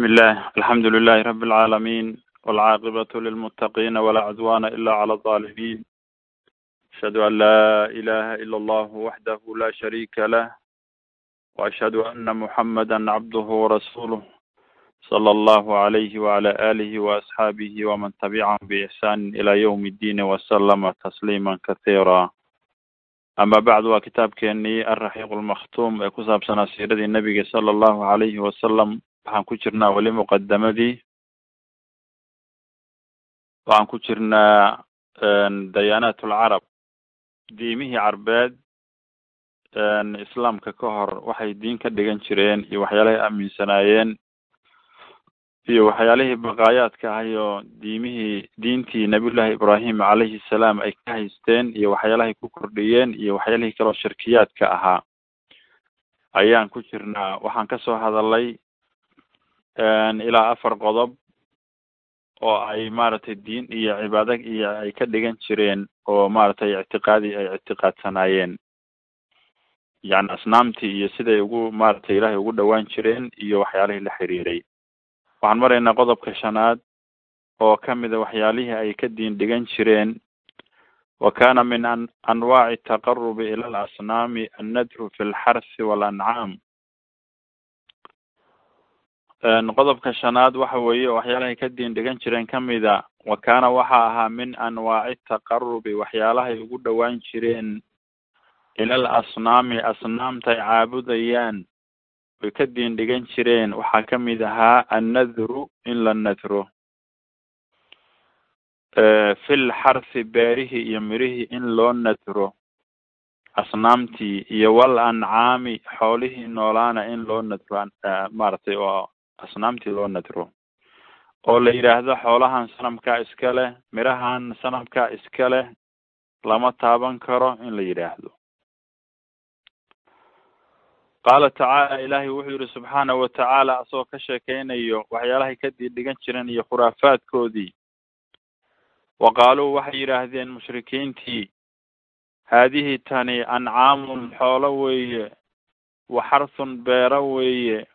بسم الله الحمد لله رب العالمين والعاقبة للمتقين ولا عدوان إلا على الظالمين أشهد أن لا إله إلا الله وحده لا شريك له وأشهد أن محمدا عبده ورسوله صلى الله عليه وعلى آله وأصحابه ومن تبعهم بإحسان إلى يوم الدين وسلم تسليما كثيرا ama bacdu waa kitaabkeenii alraxiiq lmakhtuum ee ku saabsanaa siiradii nebiga sala allahu calayhi wasalam waxaan ku jirnaa weli muqadamadii waxaan ku jirnaa dayaanaat alcarab diimihii carbeed islaamka ka hor waxay diin ka dhigan jireen iyo waxyaalahay aaminsanaayeen iyo waxyaalihii baqaayaadka ahayo diimihii diintii nabiyullaahi ibraahim calayhi salaam ay ka haysteen iyo waxyaalahay ku kordhiyeen iyo waxyaalihii kaloo shirkiyaadka ahaa. Ayaan ku jirnaa waxaan ka soo hadalay ilaa afar qodob oo ay maaragtay diin iyo cibaado iyo ay ka dhigan jireen oo maaragtay ictiqaadi ay ictiqaadsanaayeen. Yani asnaamtii iyo siday ugu maaragtay ilaahay ugu dhawaan jireen iyo waxyaalihii la xiriiray. Waxaan maraynaa qodobka shanaad oo kamida waxyaalihii ay ka diin dhigan jireen. Wa kana min an anwaaci taqarubi ila alasnaami annadru fi lxarsi walancaam qodobka shanaad waxa weeye waxyaalahay ka diin dhigan jireen kamida wa kaana waxa ahaa min anwaaci taqarubi waxyaalahay ugu dhawaan jireen ila alasnaami asnaamta ay caabudayaan way ka diin dhigan jireen. Waxaa ka mid ahaa annadru in la nadro. Fil xarsi beerihii iyo mirihii in loo nadro. Asnaamtii iyo wal ancaami xoolihii noolaana in loo nadro maaragtay oo asnaamtii loo nadro. Oo la yidhaahdo xoolahan sanamkaa iska leh mirahan sanamkaa iska leh lama taaban karo in la yidhaahdo. Qaala tacaala ilaahay wuxuu yihi subxaana wa tacaala asagoo ka sheekeynayo waxyaalahay ka diidhigan jireen iyo khuraafaadkoodii. Wa qaaluu waxay yidhaahdeen mushrikiintii haadihi tani ancaamun xoolo weeye wa xarthun beero weeye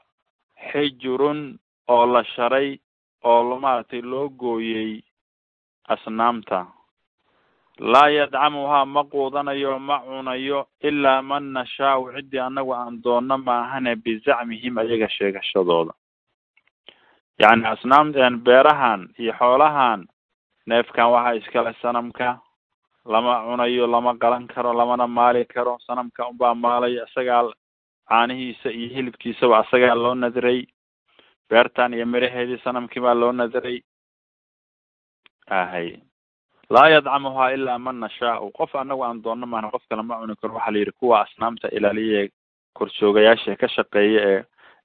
xijurun oo la sharay oo maaragtay loo gooyey asnaamta. Laa yadcamuhaa ma quudanayo ma cunayo ilaa man nashaau ciddii anagu aan doonno maahane bizacmihim ayaga sheegashadooda. Yacni asnaam beerahan iyo xoolahan neefkan waxaa iskale sanamka lama cunayo lama qalan karo lamana maali karo sanamka unbaa maalaya isagaa caanihiisa iyo hilibkiisaba isagaa loo nadray beertan iyo miraheedii sanamkii baa loo nadray ahay. Laa yadcamuhaa ilaa man nashaau. Qof anagu aan doonno maana qof kale ma cuni karo. Waxaa la yidhi kuwa asnaamta ilaaliya ee korjoogayaasha ka shaqeeya ee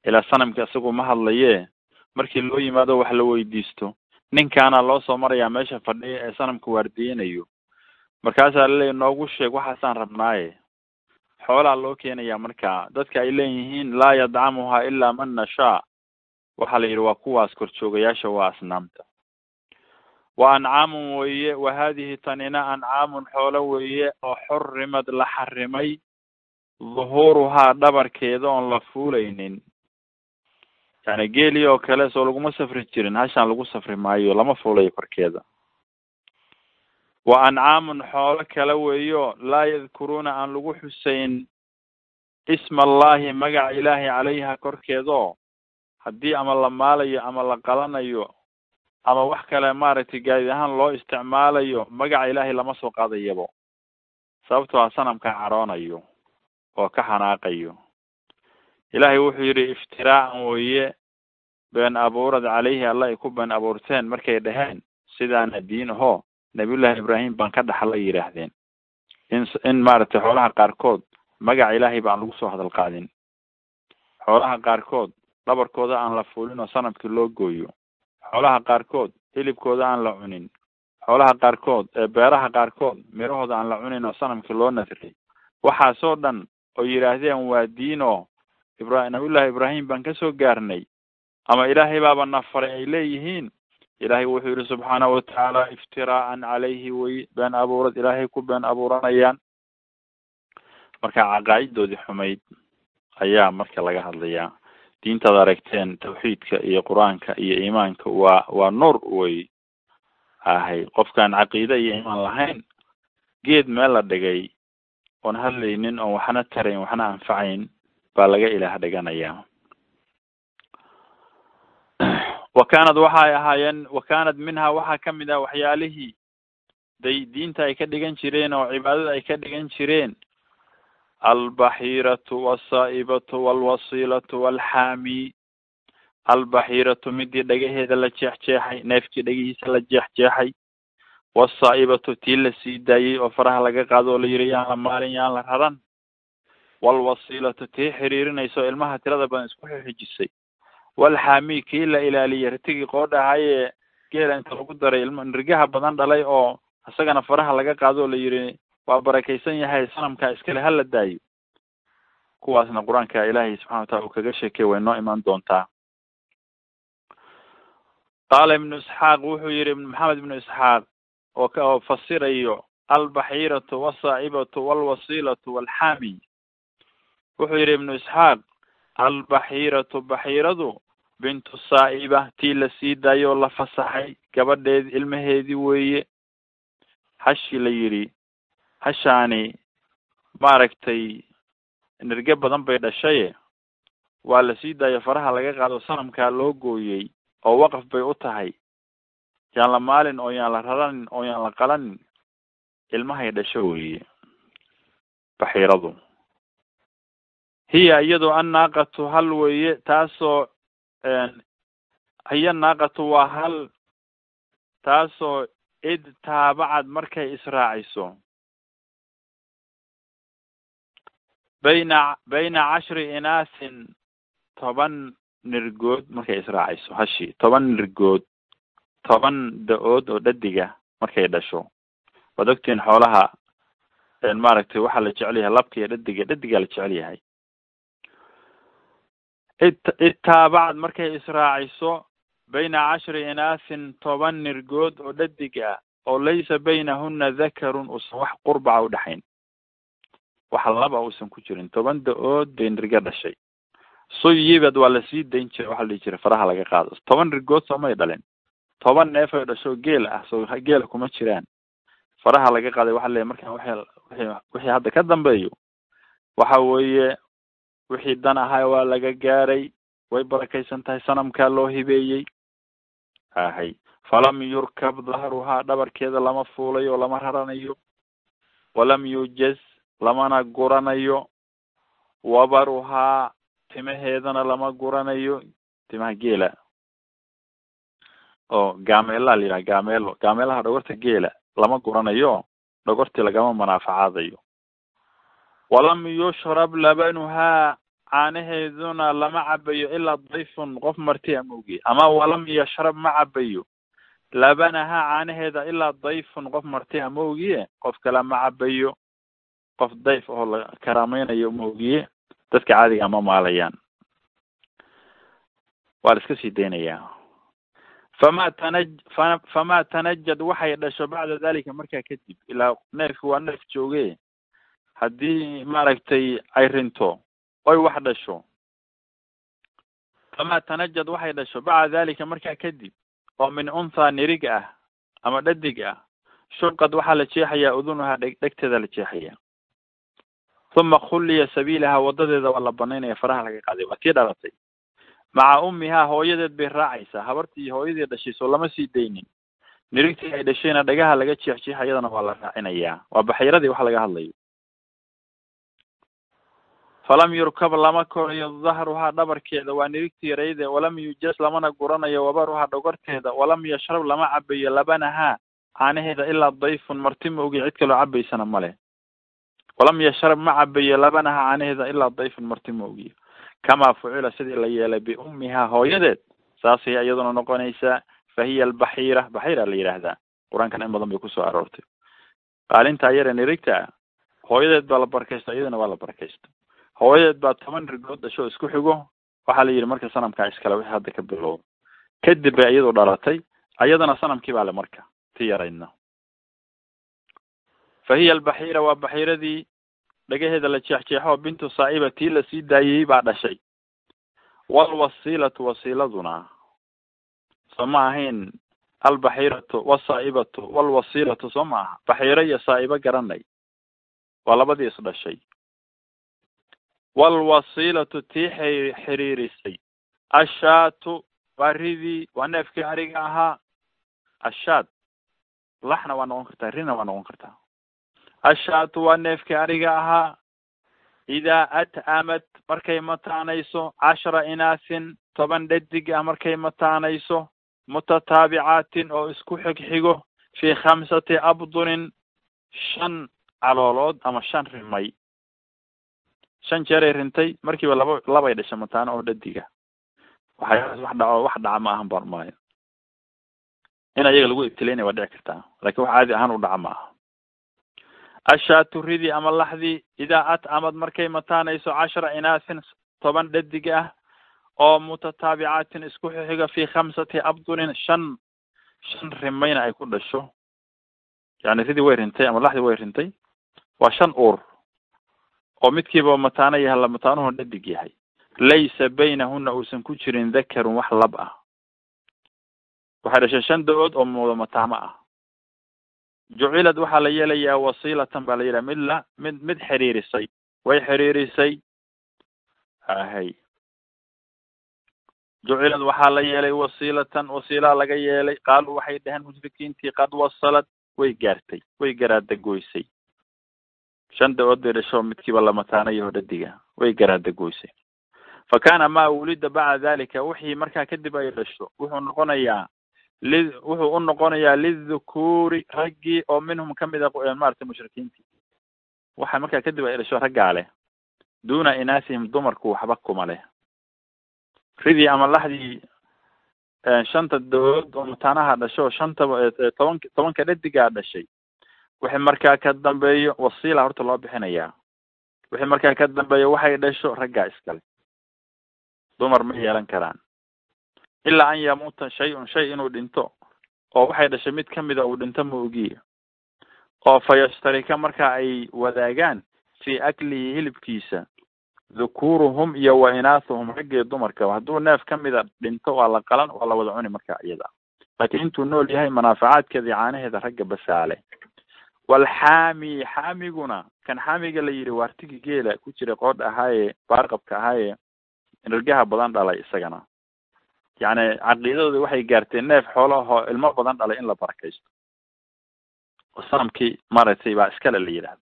ilaa sanamka isagu ma hadlaye markii loo yimaado wax la weydiisto. Ninkaana loo soo marayaa meesha fadhiya ee sanamka waardiyeynayo markaasaa laleeya noogu sheeg waxaasaan rabnaaye xoolaa loo keenayaa marka dadka ay leeyihiin laa yadcamuhaa ilaa man nashaa. Waxaa la yidhi waa kuwaas korjoogayaasha waa asnaamta. Wa ancaamun weeye wa haadihi tanina ancaamun xoolo weeye oo xurimad la xarimay dhuhuuruhaa dhabarkeeda oon la fuulaynin. Yani geeli oo kale soo laguma safri jirin hashaan lagu safri maayo lama fuulayo korkeeda wa ancaamun xoolo kale weeyo laa yadkuruuna aan lagu xuseyn isma allahi magaca ilaahi calayha korkeedoo haddii ama la maalayo ama la qalanayo ama wax kale maaragtay gaadi ahaan loo isticmaalayo magaca ilaahay lama soo qaadayabo sababtoo a sanamka caroonayo oo ka xanaaqayo. Ilaahay wuxuu yidhi iftiraa'an weeye been abuurad caleyhi alla ay ku been abuurteen markay dhaheen sidaana diin ahoo nabiyullahi ibraahim baan ka dhaxla yidhaahdeen. In in maaragtay xoolaha qaarkood magaca ilaahay baan lagu soo hadal qaadin. Xoolaha qaarkood dhabarkooda aan la fuulin oo sanamkii loo gooyo. Xoolaha qaarkood hilibkooda aan la cunin. Xoolaha qaarkood ee beeraha qaarkood mirahooda aan la cunin oo sanamkii loo nadray. Waxaasoo dhan oo yidhaahdeen waa diin oo ibra nabiyullahi ibraahim baan ka soo gaarnay. Ama ilaahay baaba na faray ay leeyihiin ilaahay wuxuu yihi subxaana watacaala iftiraa'an calayhi way been abuurad ilaahay ku been abuuranayaan marka caqaa'idoodii xumayd ayaa marka laga hadlayaa diintaad aragteen tawxiidka iyo qur'aanka iyo iimaanka waa waa nuur wey ahay qofkaan caqiide iyo iimaan lahayn geed meel la dhigay oon hadlaynin oon waxna tarayn waxna anfacayn baa laga ilaah dhiganayaa wa kaanad waxay ahaayeen wa kaanad minhaa waxaa ka mid ah waxyaalihii day diinta ay ka dhigan jireen oo cibaadada ay ka dhigan jireen. Albaxiiratu walsaa'ibatu walwasiilatu walxaami albaxiiratu midii dhagaheeda la jeexjeexay neefkii dhagihiisa la jeexjeexay. Wasaa'ibatu tii la sii daayey oo faraha laga qaado oo la yiri yaan la maalin yaan la raran. Walwasiilatu tii xiriirinaysa oo ilmaha tirada badan isku xixijisay walxaami kii la ilaaliyay ritigii qoodhahayee geela inta lagu daray ilma nirgaha badan dhalay oo isagana faraha laga qaado oo la yiri waa barakaysan yahay sanamkaa iskale hala daayo. Kuwaasna qur'aanka ilaahay subxana watala uu kaga sheekey way noo imaan doontaa. Qaala ibnu isxaaq wuxuu yihi maxamed ibnu isxaaq oo ka oo fasirayo albaxiiratu wasaa'ibatu walwasiilatu walxaami wuxuu yihi ibnu isxaaq albaxiiratu baxiiradu bintu saa'iba tii la sii daayo oo la fasaxay gabadheedi ilmaheedii weeye. Hashii la yidhi hashaani maaragtay nirge badan bay dhashaye. Waa la sii daayo faraha laga qaado sanamkaa loo gooyey oo waqaf bay u tahay. Yaan la maalin oo yaan la raranin oo yaan la qalanin ilmahay dhasho weeye. Baxiiradu hiya iyadu annaaqatu hal weeye taasoo hiya naaqatu waa hal taasoo id taabacad markay israaciso bayna bayna cashri inaasin toban nirgood markay israacayso hashi toban nirgood toban da'ood oo dhadiga markay dhasho. Waad ogtiin xoolaha maaragtay waxaa la jecel yahay labka iyo dhadiga dhadigaa la jecel yahay id id taabacad markay israaciso bayna cashri inaasin toban nirgood oo dhadig ah oo laysa baynahuna dakarun uusan wax qurbaca udhexayn wax laba uusan ku jirin toban da'ood bay nirga dhashay. Suyibad waa la sii dayn jiray waxa la dhihi jiray faraha laga qaado toban rigood soomay dhalin. Toban neef ay dhasho geel ah so geela kuma jiraan. Faraha laga qaaday waxa leeyahy markaan wixii wixii hadda ka dambeeyo. Waxa weeye wixii dan ahaa waa laga gaaray. Way barakaysan tahay sanamkaa loo hibeeyey. Ahay. Falam yurkab dahruhaa dhabarkeeda lama fuulayo lama raranayo. Walam yujaz lamana guranayo. Wabaruhaa timaheedana lama guranayo. Timaha geela. Oo gaameelaa la yidhaha gaameelo gaameelaha dhogorta geela lama guranayo. Dhogortii lagama manaafacaadayo walam yushrab labanuhaa caanaheeduna lama cabayo ilaa dayfun qof marti a moogiye ama walam yashrab ma cabayo labanahaa caanaheeda ilaa dayfun qof marti a moogiye qof kale ma cabayo qof dayf oo la karaameynayo moogiye dadka caadiga ma maalayaan waa la iska sii daynayaa fama tanaj fa fama tanajad waxay dhasho bacda dalika markaa kadib. Ilaa neefki waa neef jooge. Haddii maaragtay ay rinto oy wax dhasho. Fama tanajad waxay dhasho. Bacda dalika markaa kadib oo min unthaa nirig ah ama dhadig ah shurqad waxaa la jeexayaa udunuhaa dheg dhegteeda la jeexaya uma khulliya sabiilaha wadadeeda waa la banaynaya faraha laga qaaday waa tii dhalatay. Maca ummihaa hooyadeed bay raacaysaa. Habartii hooyadii dhashay soo lama sii daynin. Nirigtii ay dhashayna dhagaha laga jeexjeexa iyadana waa la raacinayaa. Waa baxiiradii wax laga hadlayo falam yurkab lama korayo dahruhaa dhabarkeeda waa nirigtii yarayde walam yujas lamana guranayo wabaruhaa dhogorteeda walam yashrab lama cabayo labanahaa caanaheeda ilaa dayfun marti ma ogi cid kaloo cabaysana male walam yashrab ma cabayo labanaha caanaheeda ilaa dayfun marti ma ogiyo kamaa fucila sidii la yeelay biummihaa hooyadeed saasay iyaduna noqonaysaa fa hiya albaxiira baxiira la yidhaahdaa qur'aankana in badan bay ku soo aroortay. Qaalintaa yare nirigta hooyadeed baa la barakaysta iyadana waa la barakaysta hooyadeed baa toban rigood dhasho isku xigo. Waxaa la yidhi marka sanamkaa iskale wixii hadda ka bilowda kadib bay iyadu dhalatay. Iyadana sanamkii baa le marka ti yaraydna. Fa hiya albaxiira waa baxiiradii dhagaheeda la jeexjeexo. Bintu saa'iba tii la sii daayey baa dhashay. Walwasiilatu wasiiladuna soo ma ahayn albaxiiratu wasaa'ibatu walwasiilatu soo ma aha. Baxiiro iyo saa'ibo garanay waa labadii isdhashay walwasiilatu tii xi xiriirisay ashaatu waa ridii waa neefkii ariga ahaa ashaat laxna waa noqon kartaa rina waa noqon kartaa ashaatu waa neefkii ariga ahaa idaa at'amat markay mataanayso cashara inaasin toban dhadig ah markay mataanayso mutataabicaatin oo isku xigxigo fii khamsati abdunin shan caloolood ama shan rimay shan jeeray rintay markiiba laba labay dhashay mataano oo dhadiga. Waxyaalaas wax dhaco wax dhaca ma ahan baan maayo. In ayaga lagu ibtilaynaya waa dhici kartaa laakiin wax caadi ahaan u dhaca ma aha. Ashaatu ridii ama laxdii idaa at'amad markay mataanayso cashara inaasin toban dhadig ah oo mutataabicaatin isku xixiga fi khamsati abdunin shan shan rimayna ay ku dhasho. Yani ridii way rintay ama laxdii way rintay. Waa shan uur oo midkiiba mataano yahay la mataanuhu dhadig yahay. Laysa baynahuna uusan ku jirin dakarun wax lab ah. Waxay dhashay shan da'ood oo wada mataamo ah. Jucilad waxaa la yeelayaa wasiilatan baa la yidhaha mid la mid mid xiriirisay. Way xiriirisay. Ahay. Jucilad waxaa la yeelay wasiilatan wasiilaa laga yeelay. Qaaluu waxay dhaheen mushrikiintii qad wasalad way gaartay. Way garaadagoysay shan da'ood bay dhasho midkiiba lamataanayaho dhadiga way garaadagoysay fa kaana maa wulida bacda dalika wixii markaa kadib ay dhasho wuxuu noqonayaa li wuxuu u noqonayaa lidhukuuri raggii oo minhum ka mid a maratay mushrikiintii. Waxa markaa kadib ay dhasho raggaa leh duuna inaasihim dumarku waxba kuma leh. Ridii ama laxdii shanta da'ood oo mataanaha dhasho shantaba tobank tobanka dhadigaa dhashay wixii markaa ka dambeeyo wasiila horta loo bixinayaa. Wixii markaa ka dambeeyo waxay dhasho raggaa iskale. Dumar ma yeelan karaan. Ilaa an yamuuta shay-un shay inuu dhinto oo waxay dhashay mid kamida uu dhinto ma ogiya oo fa yashtarika marka ay wadaagaan fii aklihi hilibkiisa dhukuuruhum iyo wa inaathuhum raggii dumarka. Hadduu neef kamida dhinto waa la qalan waa la wada cuni marka iyada. Laakiin intuu nool yahay manaafacaadkeeda caanaheeda ragga basaale walxaami xaamiguna kan xaamiga la yidhi waartigi geela ku jira qoodh ahaaye baarqabka ahaaye nirgaha badan dhalay isagana. Yacni caqiidadooda waxay gaarteen neef xoolahoo ilmo badan dhalay in la barakaysto. Oo sanamkii maaragtay baa iskale la yidhahdo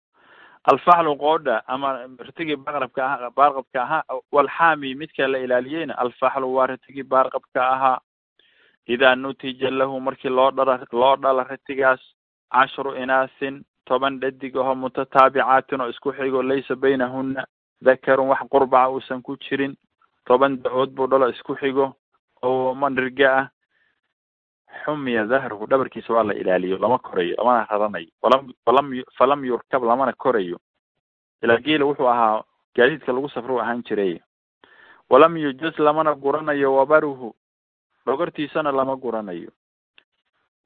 alfaxlu qoodha ama ritigii baarqabka aha baarqabka ahaa walxaami midka la ilaaliyeyna alfaxlu waa ritigii baarqabka ahaa idaa nutija lahu markii loo dhala loo dhala ritigaas cashru inaasin toban dhadig aho mutataabicaatin oo isku xigo laysa baynahuna dakarun wax qurbaca uusan ku jirin toban da'ood buu dhalo isku xigo oo manriga ah xumiya dahruhu dhabarkiisa waa la ilaaliyo lama korayo lamana raranayo walam falam falam yurkab lamana korayo ilaa geela wuxuu ahaa gaadiidka lagu safro ahaan jiray walam yujaz lamana guranayo wabaruhu dhogortiisana lama guranayo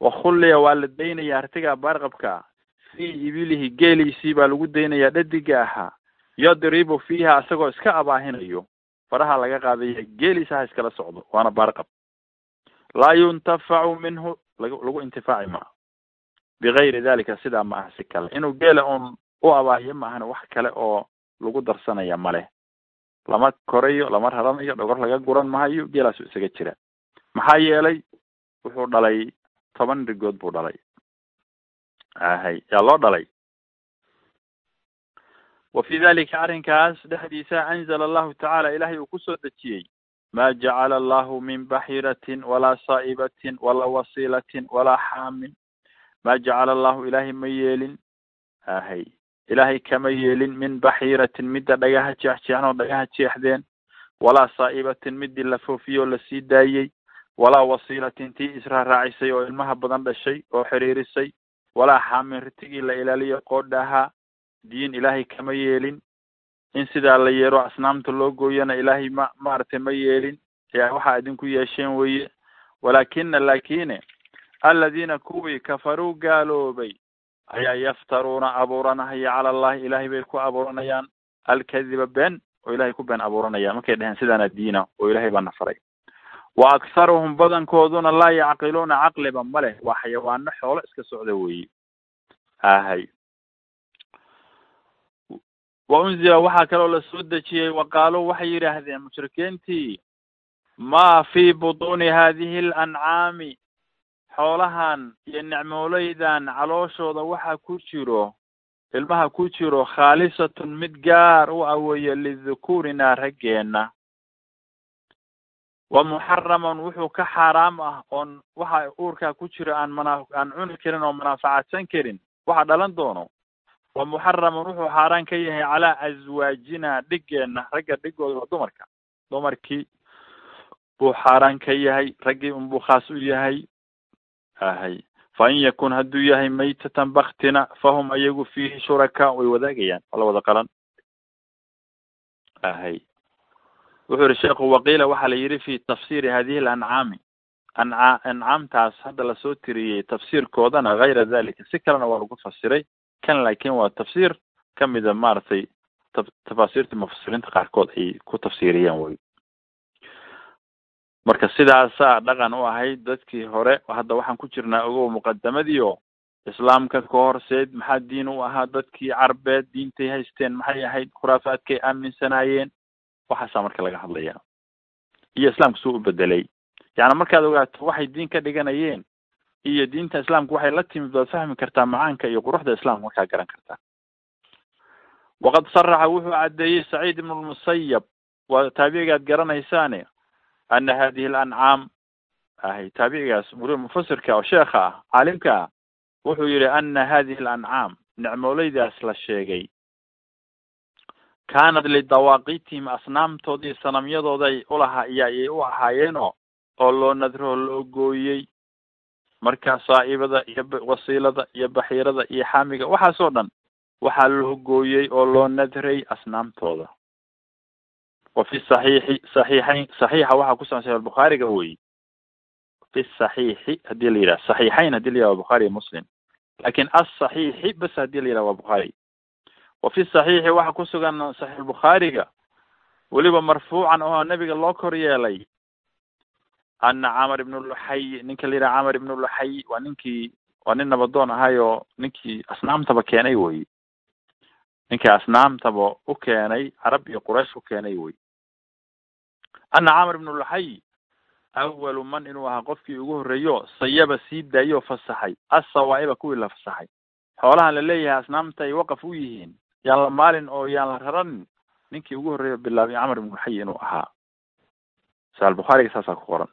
wakhulliya waa la daynaya artigaa baarqabka fii ibilihi geeliisii baa lagu daynayaa dhadiga ahaa yadribu fiiha isagoo iska abaahinayo faraha laga qaadaya geeliisa ha iskala socdo waana baarqab laa yuntafacu minhu lag lagu intifaaci maa bigayri dalika sidaa ma aha si kale inuu geela un u abaahiyo ma ahana wax kale oo lagu darsanaya male lama korayo lama raranayo dhogor laga guran mahayo geelaasu isaga jira maxaa yeelay wuxuu dhalay toban rigood buu dhalay ahay yaa loo dhalay wa fi dalika arrinkaas dhexdiisa anzala allahu tacaala ilahay uu ku soo dejiyey ma jacala allahu min baxiratin walaa saa'ibatin walaa wasiilatin walaa xaamin ma jacala allahu ilaahay ma yeelin ahay ilaahay kama yeelin min baxiratin midda dhagaha jeexjeexn oo dhagaha jeexdeen walaa saa'ibatin midii la foofiyey oo la sii daayey walaa wasiilatin tii israaraacisay oo ilmaha badan dhashay oo xiriirisay. Walaa xaamin ritigii la ilaaliyo qoodhaha. Diin ilaahay kama yeelin. In sidaa la yeero asnaamta loo gooyana ilaahay ma maaragtay ma yeelin. Yaa waxaa idinku yeesheen weye walaakina laakine aladiina kuwii kafaruu gaaloobay ayaa yaftaruuna abuuranahaya cala allahi ilaahay bay ku abuuranayaan. Alkadiba been oo ilahay ku been abuuranayaan. Markay dheheen sidaana diina oo ilahay baa na faray wa akharuhum badankooduna laa yacqiluuna caqliba ma leh. Waa xayawaano xoolo iska socda weeye ahay wa unzila waxaa kaloo la soo dejiyey wa qaaluu waxay yidhaahdeen mushrikiintii ma fi butuuni hadihi alancaami xoolahan iyo nicmooleydan calooshooda waxa ku jiro ilmaha ku jiro khaalisatun mid gaar u aweeye lidhukuurina raggeena wa muxaraman wuxuu ka xaaraam ah oon waxa uurkaa ku jiro aan mana aan cuni karin oo munaafacadsan karin. Waxa dhalan doono. Wa muxaraman wuxuu xaaraan ka yahay calaa aswaajina dhiggeena ragga dhigooda waa dumarka. Dumarkii buu xaaraan ka yahay raggii unbuu khaas u yahay. Ahay. Fa in yakun hadduu yahay maytatan baktina fahum ayagu fiihi shuraka way wadaagayaan waa la wada qalan. Ahay wuxuu yihi sheekhu waqiila waxaa la yidhi fi tafsiri hadihi alancaami anca ancaamtaas hadda la soo tiriyey tafsiirkoodana hayra dalika si kalena waa lagu fasiray kan laakin waa tafsiir kamida maaragtay ta tafaasiirta mufasiriinta qaarkood ay ku tafsiiriyeen wey marka sidaasaa dhaqan u ahayd dadkii hore hadda waxaan ku jirnaa ogow muqadamadiio islaamka ka horseed maxaa diin u ahaa dadkii carbeed diintay haysteen maxay ahayd khuraafaadkay aaminsanaayeen waxaasaa marka laga hadlaya iyo islaamka suu u bedelay yani markaad ogaato waxay diin ka dhiganayeen iyo diinta islaamka waxay la timid baad fahmi kartaa macaanka iyo quruxda islaamka markaa garan kartaa. Waqad saraxa wuxuu caddeeyey saciid ibn lmusayab waa taabicigaad garanaysaane ana hadihi alancaam ahay taabicigaas mufasirka oo sheekha ah caalimka ah wuxuu yihi ana hadihi alancaam nicmooleydaas la sheegay kaanad lidawaaqitihim asnaamtooda iyo sanamyadooday ulaha iyo ayay u ahaayeenoo oo loo nadroo loo gooyey. Marka saa'ibada iyo wasiilada iyo baxiirada iyo xamiga waxaasoo dhan waxaa loo gooyey oo loo nadray asnaamtooda. Wa fi saxiixi saxiixayn saxiixa waxaa ku sugan saxiix bukhaariga wey fi saxiixi haddii la yidhaha saxiixayn haddii la yidhaha waa bukhaari muslim. Lakin asaxiixi bas haddii la yidhaha waa bukhaari wa fi saxiixi waxaa ku sugan saxiix bukhaariga. Weliba marfuucan oo nebiga loo kor yeelay. Ana camar ibn luxay ninka la yidhaha camar ibn luxay waa ninkii waa nin nabadoon ahayo ninkii asnaamtaba keenay wey. Ninkii asnaamtaba u keenay carab iyo quraysh u keenay wey. Ana camar ibn luxay awalu man inuu ahaa qofkii ugu horreeyo sayaba sii daayo fasaxay. Assawaa'iba kuwii la fasaxay. Xoolahan la leeyahay asnaamta ay waqaf u yihiin yaan la maalin oo yaan la raranin ninkii ugu horreeyo bilaabay camar ibn luxay inuu ahaa. Saal bukhaariga saasaa ku qoran.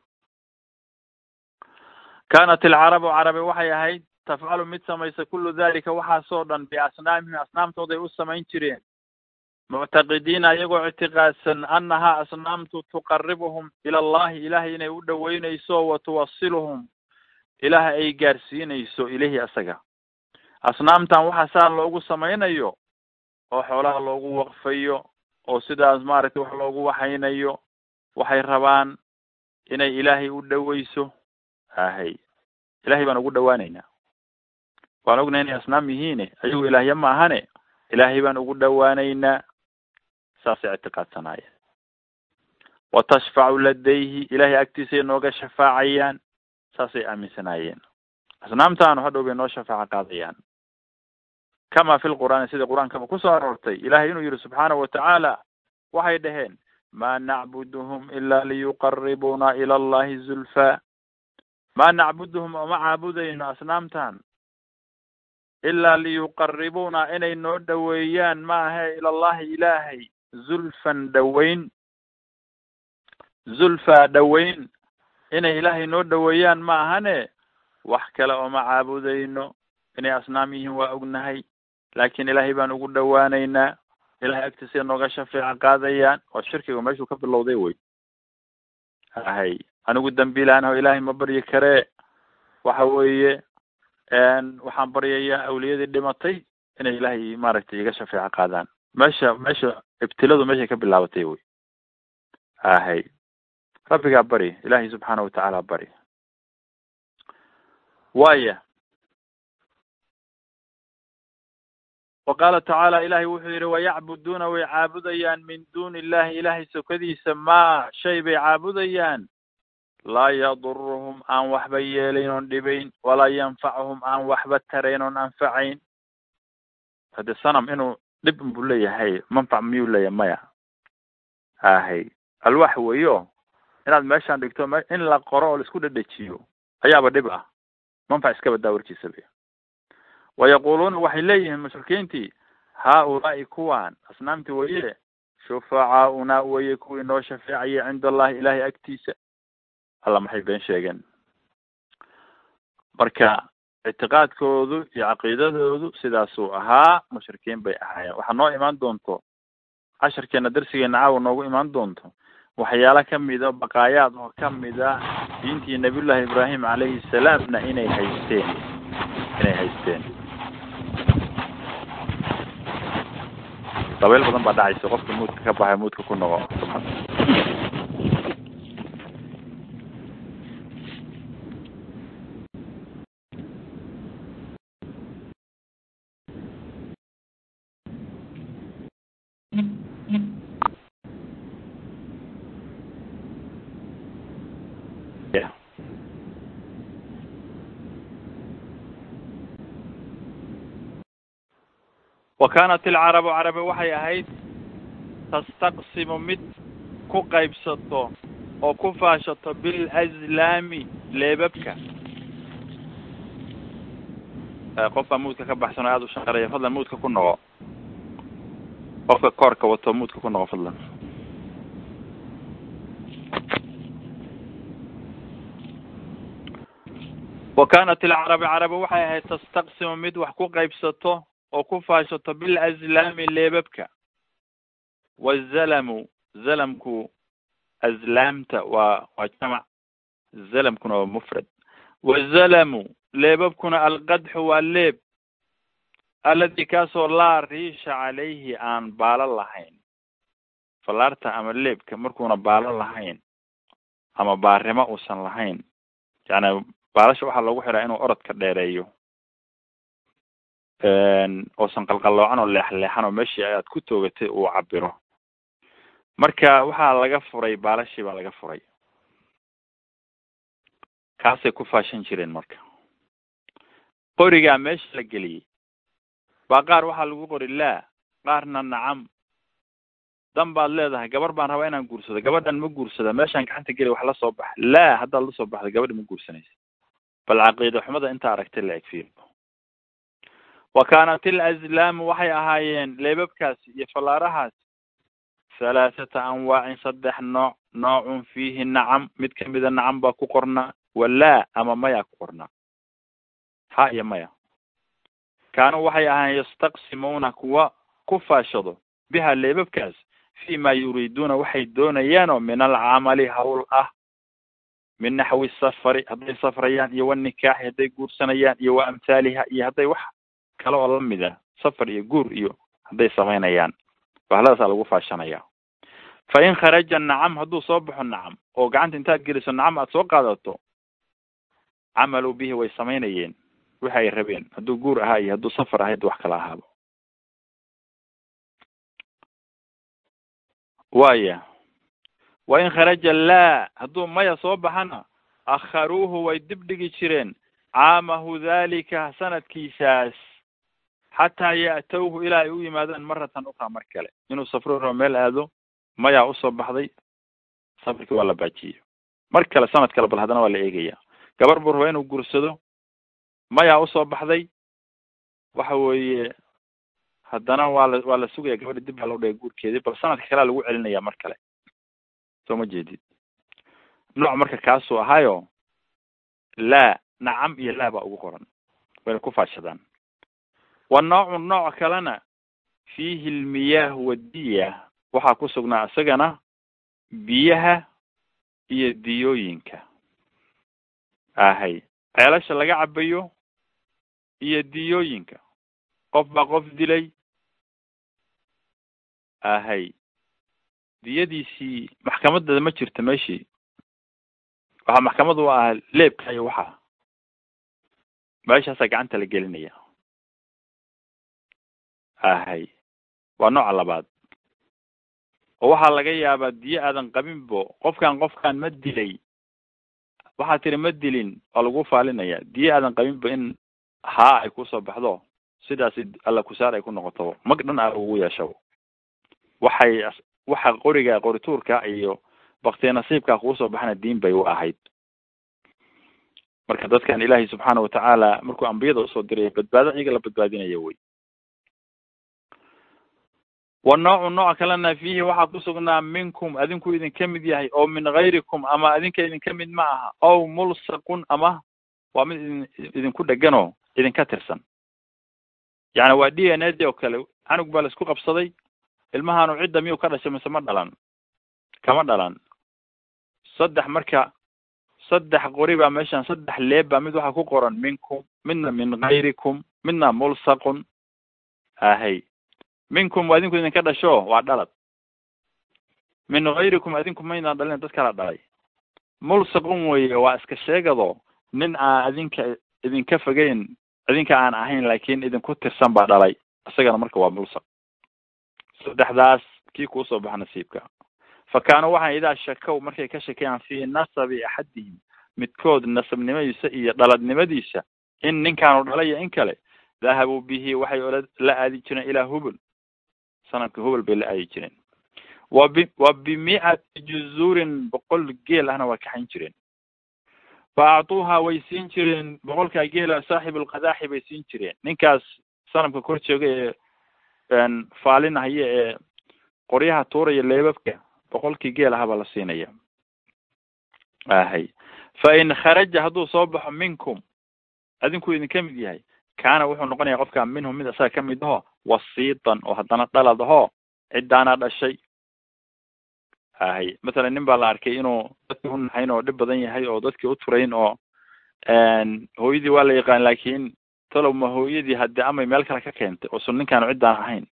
Kanat alcarabu carabi waxay ahayd tafcalu mid samaysa kulu dalika waxaasoo dhan biasnaamihim asnaamtooday u samayn jireen. Muctaqidiina iyagoo ictiqaadsan annahaa asnaamtu tuqaribuhum ila allahi ilahay inay u dhoweynayso wa tuwasiluhum ilaah ay gaarsiinayso ilahi asaga. Asnaamtan waxa saa loogu samaynayo oo xoolaha loogu waqfayo oo sidaas maaragtay wax loogu waxaynayo waxay rabaan inay ilaahay u dhoweyso ahay ilahay baan ugu dhawaanaynaa waan ognahay inay asnaam yihiine? Ayagu ilaahya ma ahane? Ilaahay baan ugu dhawaanaynaa saasay ictiqaadsanaayeen wa tashfacu ladayhi ilahay agtiisay nooga shafaacayaan. Saasay aaminsanaayeen asnaamtaanu hadhow bay noo shafaaco qaadayaan kama fi lqur'aani sida qur'aankaba ku soo aroortay ilahay inuu yihi subxaanahu watacaala waxay dhaheen ma nacbuduhum ila liyuqaribuna ila allahi zulfa ma nacbuduhum oma caabudayno asnaamtan ilaa liyuqaribuna inay noo dhoweeyaan ma ahe ila allahi ilaahay zulfan dhoweyn zulfa dhoweyn inay ilaahay noo dhoweeyaan ma ahane wax kale ooma caabudayno inay asnaam yihiin waa ognahay laakin ilaahay baan ugu dhawaanaynaa ilahay agtiisay nooga shafeeca qaadayaan waa shirkiga meeshuu ka bilowday wey ahay anigu dambiilaanaho ilaahay ma baryi karee waxa weeye waxaan baryayaa awliyadii dhimatay inay ilaahay maaragtay iga shafeeco qaadaan meesha meesha ibtiladu meeshay ka bilaabatay wey ahay rabbigaa bari ilaahay subxaana watacaala bari waya wa qaala tacaala ilahay wuxuu yidhi wayacbuduuna way caabudayaan min duuni illahi ilahay sokadiisa maa shay bay caabudayaan laa yaduruhum aan waxba yeelayn oon dhibayn walaa yanfacuhum aan waxba tarayn oon anfacayn hade sanam inuu dhib buu leeyahay manfac miyuu leeyahay maya ahay alwax weyo inaad meeshaan dhigto in la qoro oo la isku dhedhejiyo ayaaba dhib ah manfac iska badaa warkiisa be wayaquluuna waxay leeyihiin mushrikiintii haa-ulaa'i kuwaan asnaamti weye shufacaauna weye kuwii noo shafeecaya cinda allahi ilahay agtiisa alla maxay been sheegeen marka ictiqaadkoodu iyo caqiidadoodu sidaasuu ahaa mushrikiin bay ahaayeen waxaa noo imaan doonto casharkeena darsigeena caawa noogu imaan doonto waxyaala kamida baqaayaad oo kamida diintii nabiyullahi ibraahim calayhi salaamna inay haysteen inay haysteen dabeyl badan baa dhacaysa qofka muudka ka baxay muudka ku noqo wa kaanat alcarabu carabi waxay ahayd tastaqsimu mid ku qaybsato oo ku faashato bilazlaami leebabka. Qofka muudka ka baxsan oo aada u shaqaraya fadlan muudka ku noqo. Qofka koorka wato muudka ku noqo fadlan. Wa kaanat alcarabi carabi waxay ahayd tastaqsimu mid wax ku qaybsato oo ku faashato bilazlaami leebabka wazalamu zalamku azlaamta waa waa jamac zalamkuna waa mufrad wazalamu leebabkuna alqadxu waa leeb aladi kaasoo laa riisha calayhi aan baalo lahayn fallaarta ama leebka markuuna baalo lahayn ama baarimo uusan lahayn yani baalasha waxaa loogu xiraa inuu orodka dheereeyo oosan qalqalloocan oo leexleexan oo meeshii aad ku toogatay uu cabiro marka waxaa laga furay baalashii baa laga furay. Kaasay ku faashan jireen marka. Qorigaa meesha la geliyey. Baa qaar waxaa lagu qori laa qaarna nacam. Dan baad leedahay gabar baan rabaa inaan guursado gabadhan ma guursada meeshaan gacanta geli wax la soo bax laa haddaad la soo baxda gabadha ma guursanaysa bal caqiida xumada intaa aragtay la egfiir wa kaanat alazlaamu waxay ahaayeen leebabkaasi iyo fallaarahaasi halaathata anwaacin saddex nooc noocun fiihi nacam mid kamida nacam baa ku qornaa walaa ama mayaa ku qornaa ha iyo maya. Kaanuu waxay ahaayeen yastaqsimuuna kuwa ku faashado biha leebabkaas fi ma yuriiduuna waxay doonayaanoo min alcamali hawl ah min naxwi safari hadday safrayaan iyo wanikaaxi hadday guursanayaan iyo wa amhaaliha iyo hadday wax kale oo la mid ah safar iyo guur iyo hadday samaynayaan bahladaasa lagu faashanaya. Fa in kharaja nacam hadduu soo baxo nacam oo gacanta intaad geliso nacam aad soo qaadato camaluu bihi way samaynayeen wixi ay rabeen hadduu guur ahaa iyo hadduu safar ahayd wax kala ahaaba waya wa in kharaja laa hadduu maya soo baxana akharuuhu way dib dhigi jireen caamahu dhalika sanadkiisaas xataa ya'towhu ilaa ay u yimaadaan maratan ukraa mar kale inuu safro rabo meel aado mayaa u soo baxday safarkii waa la baajiyey mar kale sanad kale bal haddana waa la eegaya gabar buu raba inuu guursado mayaa u soo baxday waxa weeye haddana waa la waa la sugaya gabadha dib baa loo dhigay guurkeedii bal sanadka kalea lagu celinaya mar kale soo ma jeedid nooc marka kaasuu ahaayo laa nacam iyo laa baa ugu qoran wayna ku faashadaan wa noocu nooc kalena fiihi lmiyaah wadiya waxaa ku sugnaa isagana biyaha iyo diyooyinka. Ahay ceelasha laga cabayo iyo diyooyinka. Qof baa qof dilay. Ahay diyadiisii maxkamadeeda ma jirto meeshii waxaa maxkamad u ah leebka iyo waxa. Meeshaasaa gacanta la gelinaya ahay waa nooca labaad. Oo waxaa laga yaabaa diyo aadan qabinbo qofkan qofkan ma dilay. Waxaa tiri ma dilin waa lagu faalinaya. Diyo aadan qabinba in haa ay ku soo baxdo sidaasi alla kusaar ay ku noqoto. Mag dhan aa lagugu yeeshabo waxay waxa qoriga qorituurka iyo baktiya nasiibka kuusoo baxana diin bay u ahayd. Marka dadkan ilaahay subxaana watacaala markuu ambiyada u soo diray badbaado iyaga la badbaadinaya wey wa noocu nooc kalena fiihi waxaa kusugnaa minkum adinku idinka mid yahay oo min gayrikum ama adinka idinka mid ma aha ow mulsaqun ama waa mid idin idinku dheganoo idinka tirsan. Yani waa d n a d oo kale canug baa la isku qabsaday ilmahaanu cidda miyuu ka dhashay mise ma dhalan? Kama dhalan. Saddex marka saddex qori baa meeshan saddex leeb baa mid waxaa ku qoran minkum midna min gayrikum midna mulsaqun. Ahay minkum waa adinku idinka dhasho waa dhalad. Min gayrikum adinku maydaan dhalin dad kala dhalay. Mulsaqun weye waa iska sheegado nin aan adinka idinka fogeyn idinka aan ahayn laakin idinku tirsan baa dhalay. Isagana marka waa mulsaq. Saddexdaas kii kuusoo baxa nasiibka. Fa kaanuu waxaan idaa shakow markay ka shakeyaan fii nasabi axadihim midkood nasabnimadiisa iyo dhaladnimadiisa in ninkaanu dhalaya in kale dahabuu bihi waxay la aadi jireen ilaa hubul sanadka hubal bay la aadi jireen. Wa bi wa bimi'ati juzuurin boqol geel ahna waa kaxayn jireen. Fa actuuha way siin jireen boqolkaa geela saaxib alqadaaxi bay siin jireen. Ninkaas sanamka kor jooga ee faalinahaya ee qoryaha tuuraya leebabka boqolkii geel ahaa baa la siinaya. Ahay. Fa in kharaja hadduu soo baxo minkum adinku idinka mid yahay kaana wuxuu noqonaya qofka minhum mid isaga ka mid aho wasiitan oo haddana dhalad ahoo ciddaana dhashay. Ahay mathalan nin baa la arkay inuu dadkii u naxayn oo dhib badan yahay oo dadkii u turayn oo hooyadii waa la yaqaan laakin talow ma hooyadii haddi amay meel kale ka keentay oo sun ninkaanu ciddaan ahayn.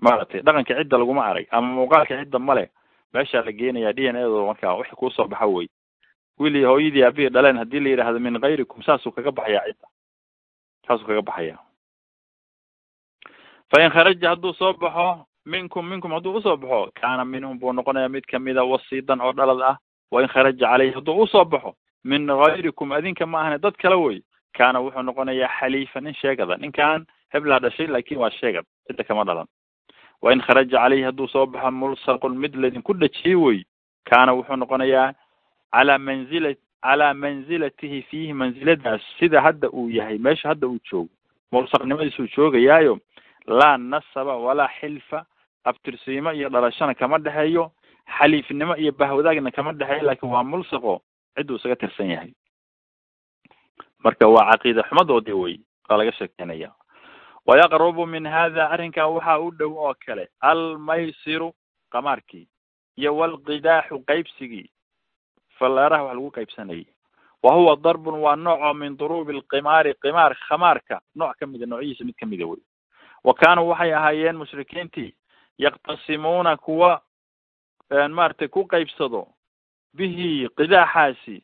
Maaragtay dhaqanka cidda laguma arag ama muuqaalka cidda male meeshaa la geenaya d n a do markaa wixi kuusoo baxa wey wiili hooyadii aabihii dhaleen haddii la yidhaahdo min gayrikum saasuu kaga baxayaa cidda. Saasuu kaga baxaya fa in kharaja hadduu soo baxo minkum minkum hadduu u soo baxo kaana minhum buu noqonaya mid kamida wasiidan oo dhalad ah wa in kharaja caleyhi hadduu u soo baxo min gayrikum adinka ma ahane dad kale wey kaana wuxuu noqonayaa xaliifa nin sheegada ninkan heblaa dhashay laakin waa sheegad cidda kama dhalan wa in kharaja caleyhi hadduu soo baxo mulsaqun mid laydinku dhajiyey wey kaana wuxuu noqonayaa calaa manzila calaa manzilatihi fiihi manziladaas sida hadda uu yahay meesha hadda uu joogo mulsaqnimadiisuu joogayaayo laa nasaba walaa xilfa abtirsiimo iyo dhalashana kama dhexeeyo xaliifnimo iyo bahwadaagna kama dhexeeyo laakin waa mulsaqo cidduu isaga tirsan yahay. Marka waa caqiida xumadoodii wey waa laga sheekeynaya. Wayaqrubu min hada arrinkan waxaa u dhow oo kale almaysiru qamaarkii iyo walqidaaxu qaybsigii. Falleeraha wax lagu qaybsanayay. Wa huwa darbun waa nooc oo min duruubi alqimaari qimaar khamaarka nooc kamida noocyihiisa mid kamida wey wa kaanuu waxay ahaayeen mushrikiintii yaqtasimuuna kuwa maaragtay ku qaybsado bihi qidaaxaasi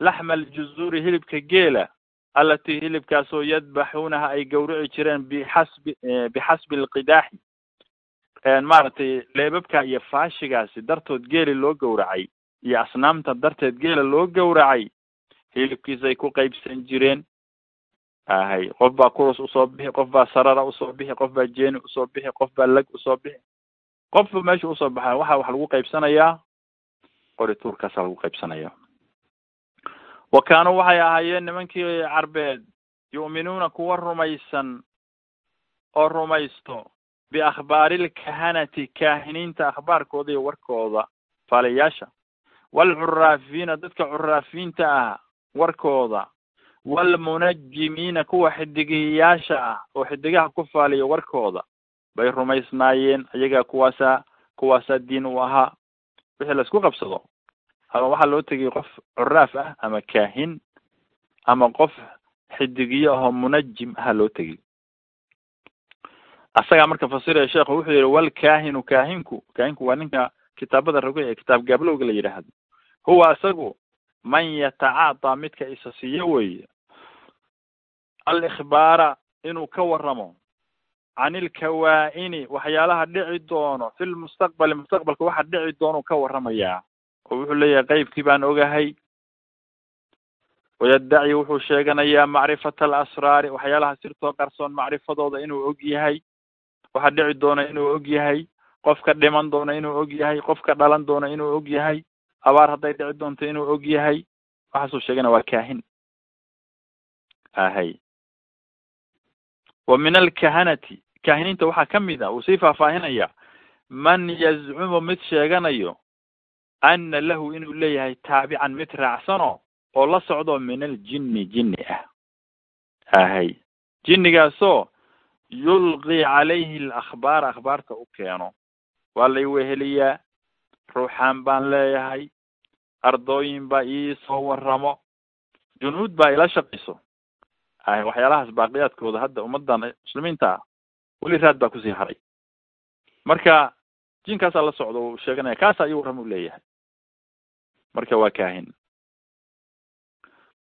laxma aljuzuuri hilibka geela alatii hilibkaasoo yadbaxuunaha ay gawrici jireen bixasbi bixasbi alqidaaxi. Maaragtay leebabka iyo faashigaasi dartood geeli loo gowracay iyo asnaamta darteed geela loo gowracay hilibkiisay ku qaybsan jireen ahay qof baa kurus u soo bixi qof baa sarara u soo bixi qof baa jeeni u soo bixi qof baa leg u soo bixi. Qofba meesha u soo baxa waxa wax lagu qaybsanayaa qori tuurkaasa lagu qaybsanaya. Wa kaanuu waxay ahaayeen nimankii carbeed yu'minuuna kuwa rumaysan oo rumaysto biakhbaari lkahanati kaahiniinta akhbaarkooda iyo warkooda faalayaasha. Waalcuraafiina dadka curaafiinta ah warkooda waalmunajimiina kuwa xidigiyaasha ah oo xidigaha ku faaliya warkooda bay rumaysnaayeen iyaga kuwaasaa kuwaasaa diin u ahaa wixii la isku qabsado ama waxaa loo tegay qof curaaf ah ama kaahin ama qof xidigiyo ahoo munajim aha loo tegay asagaa marka fasiraya sheekhu wuxuu yihi walkaahinu kaahinku kaahinku waa ninka kitaabada roge ee kitaab gaablowga la yidhaahdo huwa isagu man yatacaaطaa midka isa siiyo weeye. Alikhbaara inuu ka waramo can ilkawaa'ini waxyaalaha dhici doono fi lmustaqbali mustaqbalka waxa dhici doonuu ka warramayaa oo wuxuu leeyahay qeybkii baan ogahay. Wayaddaci wuxuu sheeganayaa macrifata alasraari waxyaalaha sirtoo qarsoon macrifadooda inuu og yahay. Waxa dhici doona inuu og yahay. Qofka dhiman doona inuu og yahay. Qofka dhalan doona inuu og yahay abaar hadday dhici doonto inuu og yahay waxaasuu sheegana waa kaahin. Ahay wa min alkahanati kaahiniinta waxaa ka mid a uu sii faahfaahinaya man yazcumu mid sheeganayo ana lahu inuu leeyahay taabican mid raacsano oo la socdo min aljinni jinni ah. Ahay jinnigaasoo yulqi calayhi alakhbaara akhbaarta u keeno. Waa lay weheliyaa ruuxaan baan leeyahay ardooyin baa ii soo warramo junuud baa ila shaqayso. Waxyaalahaas baaqiyaadkooda hadda ummadan muslimiinta ah weli raad baa ku sii haray. Marka jinkaasaa la socda uu sheeganaya kaasa ii warram u leeyahay. Marka waa kaahin.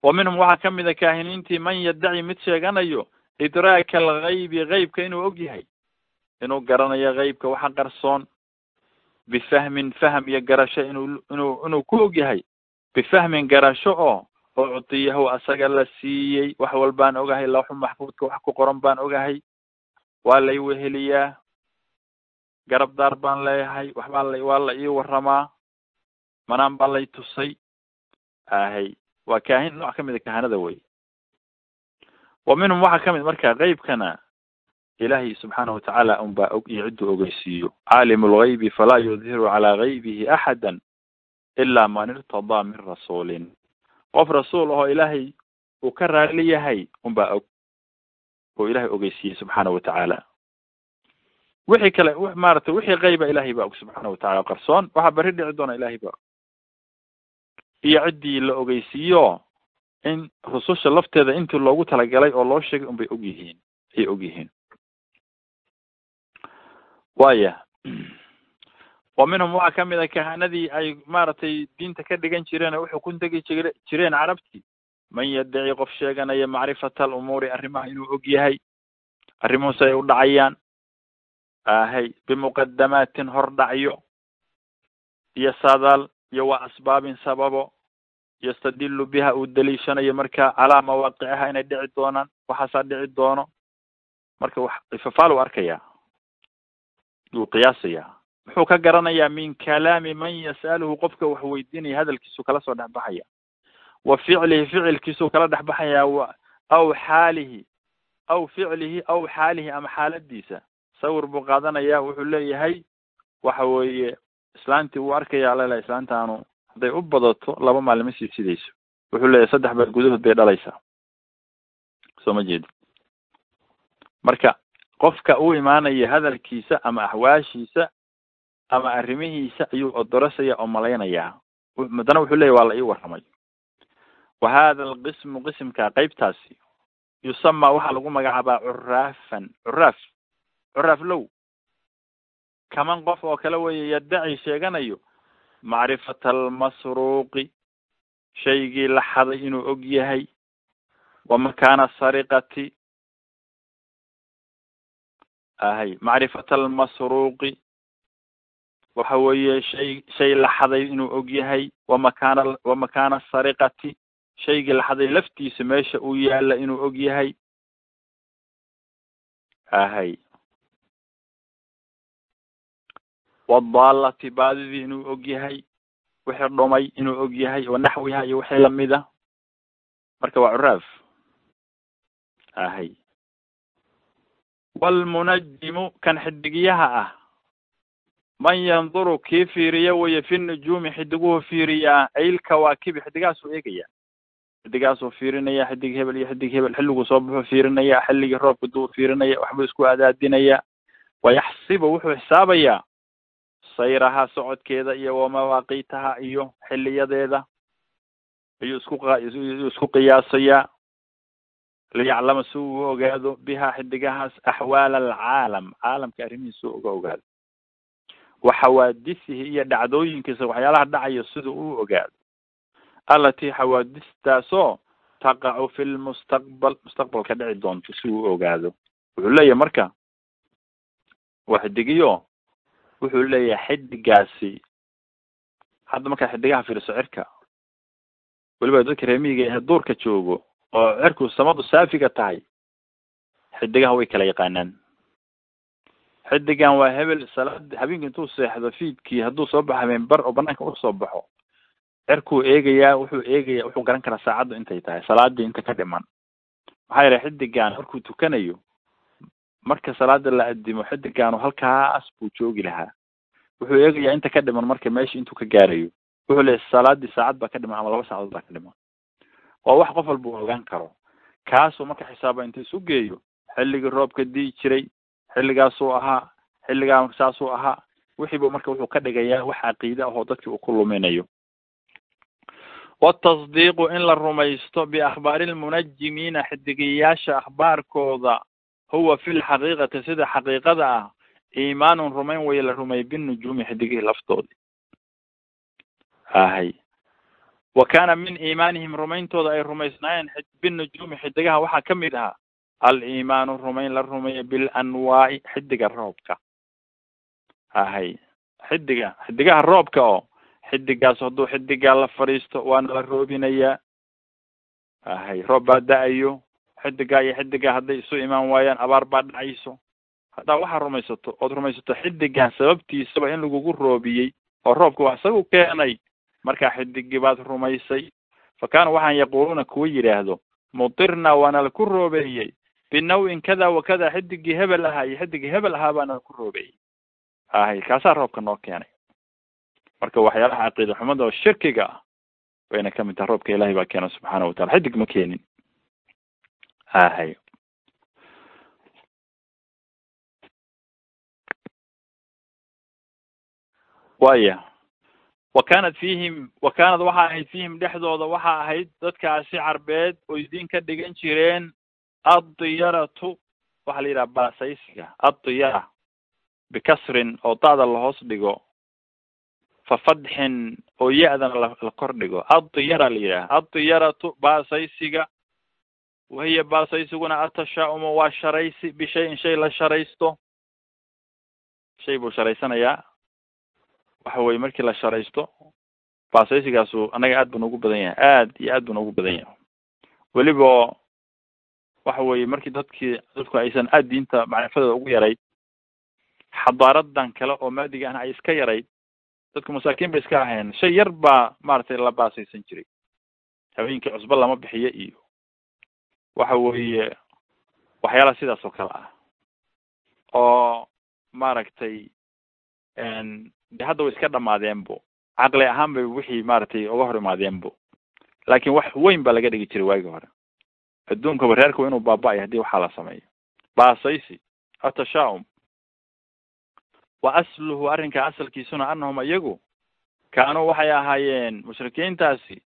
Wa minhum waxaa ka mid a kaahiniintii man yaddaci mid sheeganayo idraaka algaybi gaybka inuu og yahay inuu garanayo gaybka waxa qarsoon bifahmin fahm iyo garasho inuu inuu inuu ku og yahay bifahmin garasho oo uctiyahu asaga la siiyey wax walbaan ogahay lawxu maxfuudka wax ku qoran baan ogahay waa lay weheliyaa garab daar baan leeyahay waxbaa la waa la ii warramaa manaan baa lay tusay ahay waa kaahin nooc ka mid a kahanada wey wa minhum waxaa ka mid marka qeybkana ilahay subxaana watacaala un baa og iyo cidduu ogeysiiyo. Caalimu lgaybi falaa yudhiru calaa gaybihi axada ila man irtadaa min rasuulin. Qof rasuul ahoo ilaahay uu ka raali yahay un baa og oo ilahay ogeysiiyey subxaana watacaala wixii kale maaragtay wixii qayba ilahay baa og subxaana watacala qarsoon. Waxaa beri dhici doona ilahay baa iyo ciddii la ogeysiiyo in rususha lafteeda intii loogu talagalay oo loo sheegay un bay og yihiin ayay og yihiin waya wa minhum waxaa ka mid a kahanadii ay maaragtay diinta ka dhigan jireen oo wuxuu ku tegi jir jireen carabtii man yaddaci qof sheeganaya macrifata alumuuri arrimaha inuu og yahay arrimuhus ay u dhacayaan. Ahay bimuqadamaatin hordhacyo iyo sadaal iyo wa asbaabin sababo yastadilu biha uu daliishanayo marka calaa mawaaqiciha inay dhici doonaan waxaasaa dhici doono. Marka wax ifafaal u arkayaa yuu qiyaasayaa muxuu ka garanayaa min kalaami man yas'aluhu qofka wax weydiinaya hadalkiisuu kala soo dhexbaxaya. Wa ficlihi ficilkiisuu kala dhexbaxayaa wa aw xaalihi aw ficlihi aw xaalihi ama xaaladiisa. Sawir buu qaadanaya wuxuu leeyahay waxa weeye islaantii wuu arkaya alela islaantaanu hadday u badato laba maalin ma sii sidayso. Wuxuu leeyahay saddex baa gudahood bay dhalaysaa. Soo ma jeedi marka qofka u imaanaya hadalkiisa ama axwaashiisa ama arrimihiisa ayuu odorasaya oo malaynayaa haddana wuxuu leeyahy waa la ii warramay. Wa hada alqismu qismka qeybtaasi yusama waxaa lagu magacaabaa curaafan. Curaaf curaaf low. Kaman qof oo kale weeye yaddaci sheeganayo macrifata almasruuqi shaygii la xaday inuu og yahay wa makaana sariqati ahay. Macrifata almasruuqi. Waxa weeye shay shay la xaday inuu og yahay. Wa makaana wa makaana sariqati. Shaygii la xaday laftiisa meesha uu yaalla inuu og yahay. Ahay. Wadaalati baadidii inuu og yahay. Wixii dhumay inuu og yahay. Wa iyo wixii lamida marka waa curaaf. Ahay walmunajimu kan xidigyaha ah man yanduru kii fiiriya weye fi nujuumi xidiguhu fiiriyaa aylkawaakibi xidigaasuu eegaya xidigaasuu fiirinaya xidig hebel iyo xidig hebel xilliguu soo baxuu fiirinaya xilligii roobka duu fiirinaya waxbuu isku adaadinaya wayaxsibu wuxuu xisaabayaa sayraha socodkeeda iyo wamawaaqiitaha iyo xiliyadeeda ayuu isku ayuu isku qiyaasayaa liyaclama si uu ogaado biha xidigahaas axwaal alcaalam caalamka arrimihiisa uga ogaado wa xawaadisihi iyo dhacdooyinkiisa waxyaalaha dhacayo siduu u ogaado alatii xawaadistaasoo taqacu fi lmustaqbal mustaqbalka dhici doonto si uu ogaado wuxuu leeyahay marka waa xidigiyo wuxuu leeyahay xidigaasi hadda markaa xidigaha fiiriso cirka weliba dadka reemiyiga ee duurka joogo oo cirku samadu saafiga tahay xidigaha way kala yaqaanaan. Xidigan waa hebel salaad habeenki intuu seexdo fiidkii hadduu soo baxo habeen bar oo banaanka u soo baxo cirkuu eegayaa wuxuu eegaya wuxuu garan karaa saacaddu intay tahay salaadii inta ka dhiman. Maxaa yeelay xidigan markuu tukanayo marka salaada la adimo xidigaanu halkaas buu joogi lahaa. Wuxuu eegayaa inta ka dhiman marka meesha intuu ka gaarayo. Wuxuu leeyahy salaadii saacad baa ka dhiman ama laba saacadood baa ka dhiman waa wax qof walba uu ogaan karo. Kaasuu marka xisaaba inta isu geeyo xilligii roobka dii jiray xilligaasuu ahaa xilligaa saasuu ahaa wixiibu marka wuxuu ka dhigayaa wax caqiide ahoo dadkii uu ku luminayo. Watasdiiqu in la rumaysto biakhbaari lmunajimiina xidigiyaasha akhbaarkooda. Huwa fi lxaqiiqati sida xaqiiqada ah. Iimaanun rumayn waya la rumeeyey binujuumi xidigihii laftoodi. Ahay wa kana min iimaanihim rumayntooda ay rumaysnaayeen binujuumi xidigaha waxaa ka mid ahaa aliimaanu rumayn la rumeeyo bilanwaa'i xidiga roobka. Ahay xidiga xidigaha roobka oo xidigaas hadduu xidigaa la fadhiisto waana la roobinayaa ahay roob baa da'ayo xidigaa iyo xidigaa hadday isu imaan waayaan abaar baa dhacayso. Haddaa waxaa rumaysato ood rumaysato xidigan sababtiisaba in lagugu roobiyey oo roobka waa isagu keenay markaa xidigii baad rumaysay fa kaanuu waxaan yaquuluuna kuwa yidhaahdo mutirna waana laku roobeeyey. Binawin kada wa kada xidigii hebel ahaa iyo xidigii hebel ahaa baana laku roobeeyey. Ahay kaasaa roobka noo keenay. Marka waxyaalaha caqiida xumada oo shirkiga ah wayna ka mid tahay roobka ilahay baa keena subxaana watacala xidig ma keenin. Ahay waya wa kanat fiihim wa kaanad waxaa ahayd fiihim dhexdooda waxaa ahayd dadkaasi carbeed oy diin ka dhigan jireen addiyaratu waxaa la yidhaha baasaysiga addiyara bikasrin oo da'da lahoos dhigo fa fadxin oo ya-dana la la kor dhigo. Addiyara la yidhaha addiyaratu baasaysiga wahiya baasaysiguna atashaa-umu waa sharaysi bishayin shay la sharaysto. Shay buu sharaysanayaa waxa weye markii la sharaysto baasaysigaasu annaga aad buu noogu badan yahay aad iyo aad buu noogu badan yahay. Weliba waxa weye markii dadkii dadku aysan aad diinta macrifadooda ugu yarayd xadaaradan kale oo maadiga ahna ay iska yarayd dadku masaakiin bay iska ahayn shay yar baa maaragtay la baasaysan jiray. Habeenkii cusbo lama bixiyo iyo waxa weeye waxyaalaha sidaas oo kale ah. Oo maaragtay de hadda way iska dhamaadeenbo caqli ahaan bay wixii maaragtay uga hor imaadeenbo laakin wax weyn baa laga dhigi jiray waagii hore. Adduunkaba reerka inuu baaba-ay haddii waxaa la sameeyo. Baasaysi atashaa-um wa asluhu arrinka asalkiisuna anahum iyagu kaanuu waxay ahaayeen mushrikiintaasi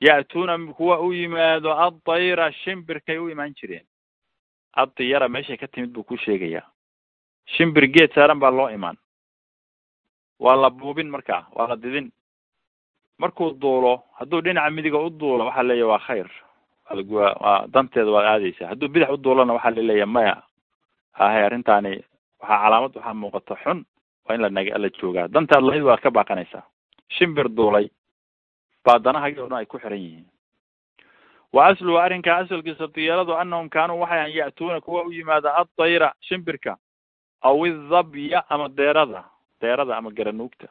ya'tuuna kuwa u yimaado addayra shimbirkay u imaan jireen. Addiyara meeshay ka timid buu ku sheegayaa. Shimbir geed saaran baa loo imaan waa la buubin markaa waa la didin markuu duulo hadduu dhinaca midiga u duulo waxaa leeyahy waa khayr. Waa danteeda waad aadeysaa hadduu bidax u duulona waxaa la leeyahay maya. Ahay arrintaani waxaa calaamad waxaa muuqata xun. Waa in la naga la joogaa. Dantaad lahayd waad ka baaqanaysaa shimbir duulay. Baa danahagi o ay ku xiran yihiin. Wa asluhu arrinkaa asalkiisa diyaradu anahum kaanuu waxay ahan ya'tuuna kuwa u yimaada addayra shimbirka aw idhabya ama deerada deerada ama garanuugta.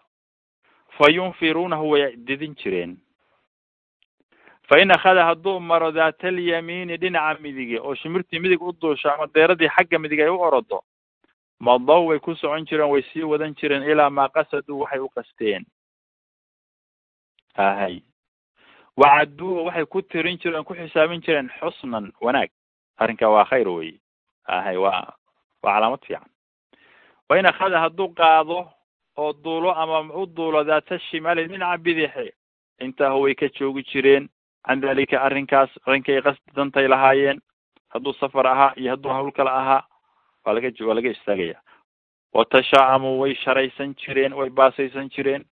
Fa yunfiruunahu way didin jireen. Fa in akhada hadduu maro daata alyamiini dhinaca midige oo shimirtii midig u duusho ama deeradii xagga midig ay u orodo madaw way ku socon jireen way sii wadan jireen ilaa maa qasaduu waxay u qasteen. Ahay. Wacaduuhu waxay ku tirin jireen ku xisaabin jireen xusnan wanaag. Arrinkaa waa khayr wey ahay waa waa calaamad fiican. Wa in akhada hadduu qaado oo duulo ama u duulo daata shimaali dhinaca bidixe intaahu way ka joogi jireen. Can dalika arrinkaas arrinkay qasdi dantay lahaayeen. Hadduu safar ahaa iyo hadduu hawl kale ahaa waa laga waa laga istaagaya. Watashaa'amuu way sharaysan jireen way baasaysan jireen.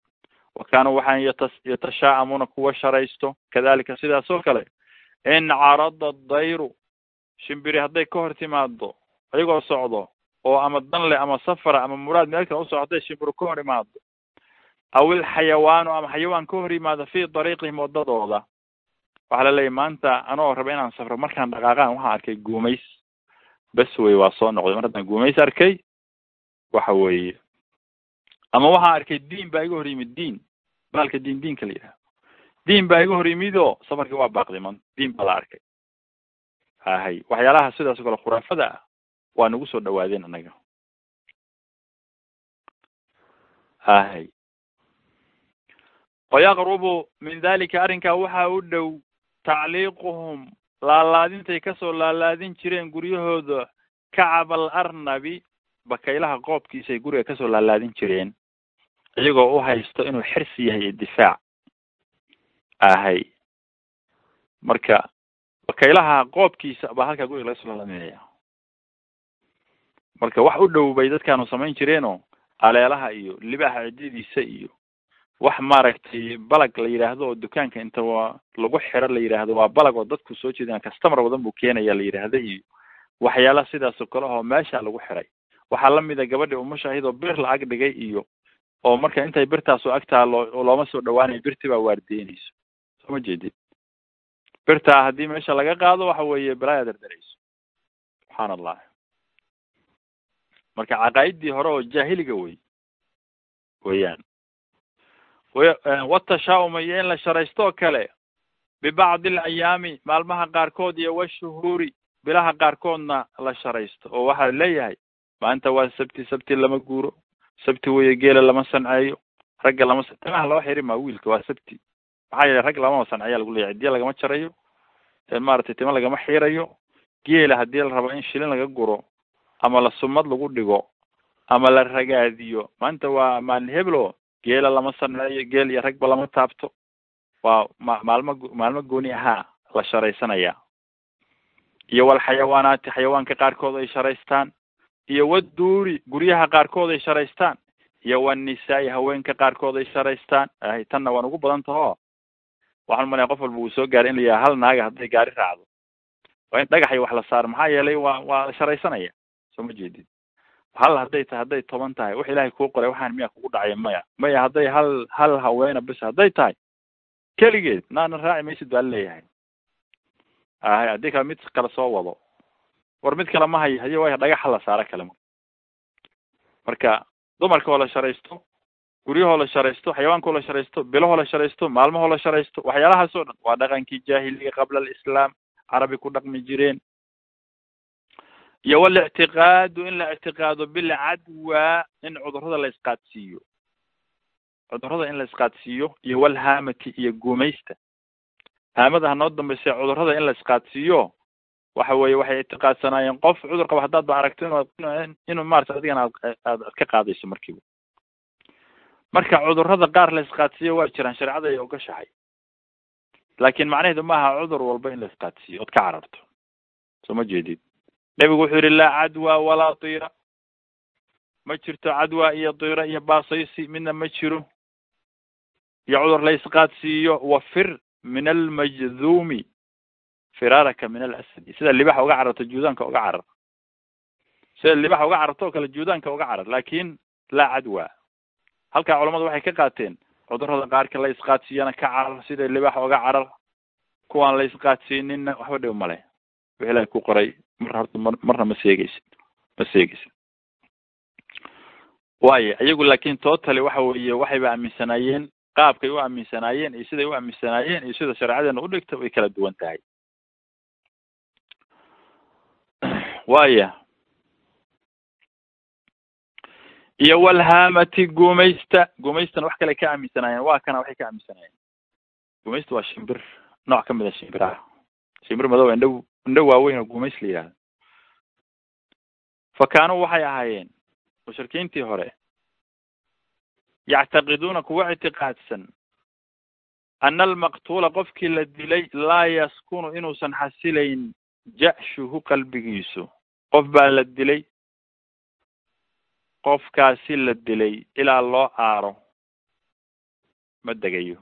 Wa kaanuu waxaan yata yatashaa'amuuna kuwa sharaysto. Kadalika sidaas oo kale in carada dayru shimbiri hadday ka hor timaado ayagoo socdo oo ama danle ama safara ama muraad meel kale u soo hadday shimbiro ka hor imaado. Aw ilxayawaanu ama xayawaan ka hor yimaado fii dariiqihim wadadooda waxaa la leeyahy maanta anoo raba inaan safro markaan dhaqaaqaan waxaan arkay guumays. Bes wey waa soo noqday. Mar haddaan guumays arkay waxa weeye ama waxaan arkay diin baa iga hor yimid diin. Baalka diin diinka la yidhaha diin baa iga hor yimid oo safarkii waa baaqday man. Diin baa la arkay. Hahay waxyaalaha sidaas o kale khuraafada ah waa nagu soo dhawaadeen anaga. Hahay wayaqrubu min dalika arrinkaa waxaa u dhow tacliiquhum laalaadintay ka soo laalaadin jireen guryahooda kacab al arnabi bakaylaha qoobkiisay guriga ka soo laalaadin jireen iyagoo u haysto inuu xirsi yahay difaac. Ahay. Marka bakaylaha qoobkiisa baa halkaa guriga laga soo laalaadinaya marka wax u dhow bay dadkaanu samayn jireenoo aleelaha iyo libaha cididiisa iyo wax maaragtay balag la yidhaahdo oo dukaanka inta waa lagu xiro la yidhaahdo waa balag oo dadku soo jeedaan customer badan buu keenaya la yidhaahda iyo waxyaala sidaas oo kale oo meesha lagu xiray. Waxaa lamida gabadhi umashaahid oo bir la ag dhigay iyo oo marka intay birtaasoo agtaa loo looma soo dhawaanayo birti baa waardiyenayso soo ma jeedid birtaa haddii meesha laga qaado waxa weeye balaaya dardarayso. Subxaan allah marka caqaa'idii hore oo jaahiliga wey weeyaan. Watashaa-uma iyo in la sharaysto oo kale? Bibacdi alayaami maalmaha qaarkood iyo washuhuuri bilaha qaarkoodna la sharaysto. Oo waxaa leeyahay maanta waa sabti sabti lama guuro sabti weeye geela lama sanceeyo ragga lama timaha loo xiri maa wiilka waa sabti. Maxaa yeelay rag lamama sanceeya lagu leeyahy cidiya lagama jarayo maaragtay tima lagama xiirayo geela haddii la rabo in shilin laga guro ama la sumad lagu dhigo ama la ragaadiyo. Maanta waa maalin heblo geela lama sanceeyo geel iyo ragba lama taabto. Waa ma maalmo maalmo gooni ahaa la sharaysanaya iyo walxayawaanaati xayawaanka qaarkood ay sharaystaan. Iyo waduuri guryaha qaarkood ay sharaystaan. Iyo wannisaa-i haweenka qaarkood ay sharaystaan. Ahay tanna waan ugu badan taho. Waxaan umalaya qof walba uu soo gaaray in la yidhaha hal naaga hadday gaari raacdo. Waa in dhagax iyo wax la saaro. Maxaa yeelay waa waa sharaysanaya soo ma jeedid hal hadday tahay hadday toban tahay wax ilaahay kuu qoray waxaan miyaa kugu dhacaya maya. Maya hadday hal hal haweena bis hadday tahay. Keligeed naana raaci maysid baa leeyahay. Ahay haddii kale mid kale soo wado. War mid kale ma hayo haye way dhagaxa la saaro kale marka dumarkoo la sharaysto guryahoo la sharaysto xayawaankoo la sharaysto bilahoo la sharaysto maalmahoo la sharaysto waxyaalahaas oo dhan waa dhaqankii jaahiliga qabla alislaam carabi ku dhaqmi jireen iyo walictiqaadu in la ictiqaado bilcadwa in cudurrada la isqaadsiiyo. Cudurrada in la isqaadsiiyo iyo walhaamati iyo guumaysta. Haamada hanoo dambaysa cudurrada in la isqaadsiiyo waxa weeye waxay ictiqaadsanaayeen qof cudur qaba haddaad ba aragto inu inuu maarata adigana aad aad ka qaadayso markiiba. Marka cudurrada qaar la isqaadsiiyo waa jiraan shareecada ay ogashahay. Laakin macnaheedu maaha cudur walba in la isqaadsiiyo ood ka cararto. Soo ma jeedid nebigu wuxuu yihi laa cadwa walaa tira ma jirto cadwa iyo tira iyo baasaysi midna ma jiro. Iyo cudur la isqaadsiiyo wafir min almajduumi firaaraka min alasadi sida libaxa uga cararto juudaanka uga carar. Sida libaxa uga cararto oo kale juudaanka uga carar. Laakin laa cadwa. Halkaa culamadu waxay ka qaateen cudurrada qaarka la isqaadsiiyana ka carar sida libaxa uga carar. Kuwaan la isqaadsiininna waxba dhib male wix ilahay ku qoray mar horta mar marna ma seegeysid ma seegeysid waayo iyagu laakin totally waxa weeye waxayba aaminsanaayeen qaabkay u aaminsanaayeen iyo siday u aaminsanaayeen iyo sida shareecadeena udhigta way kala duwan tahay. Waya iyo walhaamati gumaysta gumaystana wax kale ka aaminsanaayeen waa kana waxay ka aaminsanaayeen gumaysta waa shimbir nooc ka mid a shimbiraha. Shimbir madow indhow indho waaweyn oo gumays la yidhahdo fa kaanuu waxay ahaayeen mushrikiintii hore yactaqiduuna kuwa ictiqaadsan ana almaqtuula qofkii la dilay laa yaskunu inuusan xasilayn ja-shuhu qalbigiisu. Qof baa la dilay qofkaasi la dilay ilaa loo aaro ma degayo.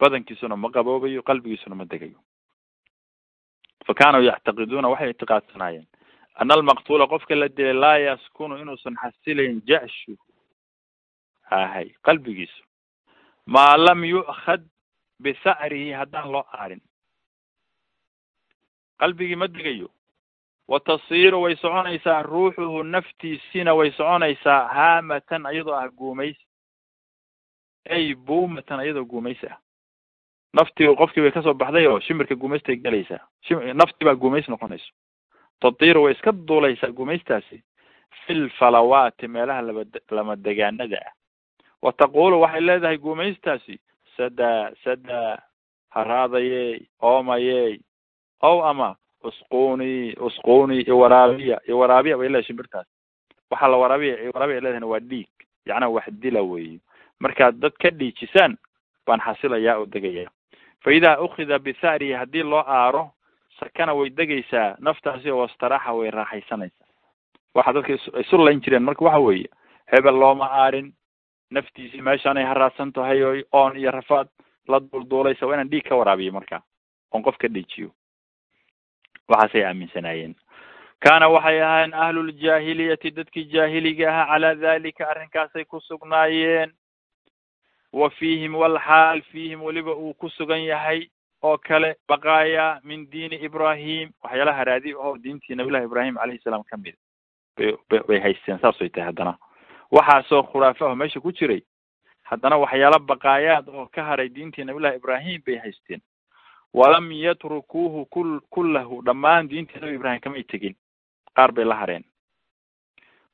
Badankiisuna ma qaboobayo qalbigiisuna ma degayo fa kaanuu yactaqiduuna waxay ictiqaadsanaayeen ana almaqtuula qofka la dilay laa yaskunu inuusan xasilayn jashu ahay qalbigiisu maa lam yu'khad bisa'rihi haddaan loo aarin qalbigii ma degayo wa tasiiru way soconaysaa ruuxuhu naftiisina way soconaysaa haamatan iyadoo ah guumaysi ay buumatan iyadoo guumaysi ah naftii qofkii bay ka soo baxday oo shimirka guumaystay gelaysaa shi naftii baa guumays noqonayso. Tatiiru way iska duulaysaa guumaystaasi fil falawaati meelaha laba lama degaanada ah. Wa taqulu waxay leedahay guumaystaasi sadaa sadaa haraadayey oomayey ow ama usquni usquni iwaraabiya iwaraabiya bay leedahay shimbirtaas waxaa la waraabiya iwaraabiya ay leedahayna waa dhiig yacnaa wax dila weeye markaad dad ka dhiijisaan baan xasilayaa oo degaya fa idaa ukhida bisa'rihi haddii loo aaro sakana way degaysaa naftaasi oo wastaraaxa way raaxaysanaysaa waxa dadka isu layn jireen marka waxa weeye hebel looma aarin naftiisii meeshaanay haraadsan tahay o oon iyo rafaad la duulduulaysa waa inaan dhiig ka waraabiyo marka oon qof ka dhiijiyo waxaasay aaminsanaayeen kaana waxay ahaayeen ahluljaahiliyati dadkii jaahiliga ahaa calaa dalika arrinkaasay ku sugnaayeen wa fiihim walxaal fiihim weliba uu ku sugan yahay oo kale baqaaya min diini ibrahim waxyaalaha haraadi oo diintii nabillahi ibrahim calayhi salaam ka mid bay haysteen saas way tahay haddana. Waxaasoo khuraafaho meesha ku jiray haddana waxyaala baqaayaad oo ka haray diintii nabillahi ibrahim bay haysteen. Walam yatrukuuhu kul kullahu dhammaan diintii nabi ibrahim kamay tegin. Qaar bay la hareen.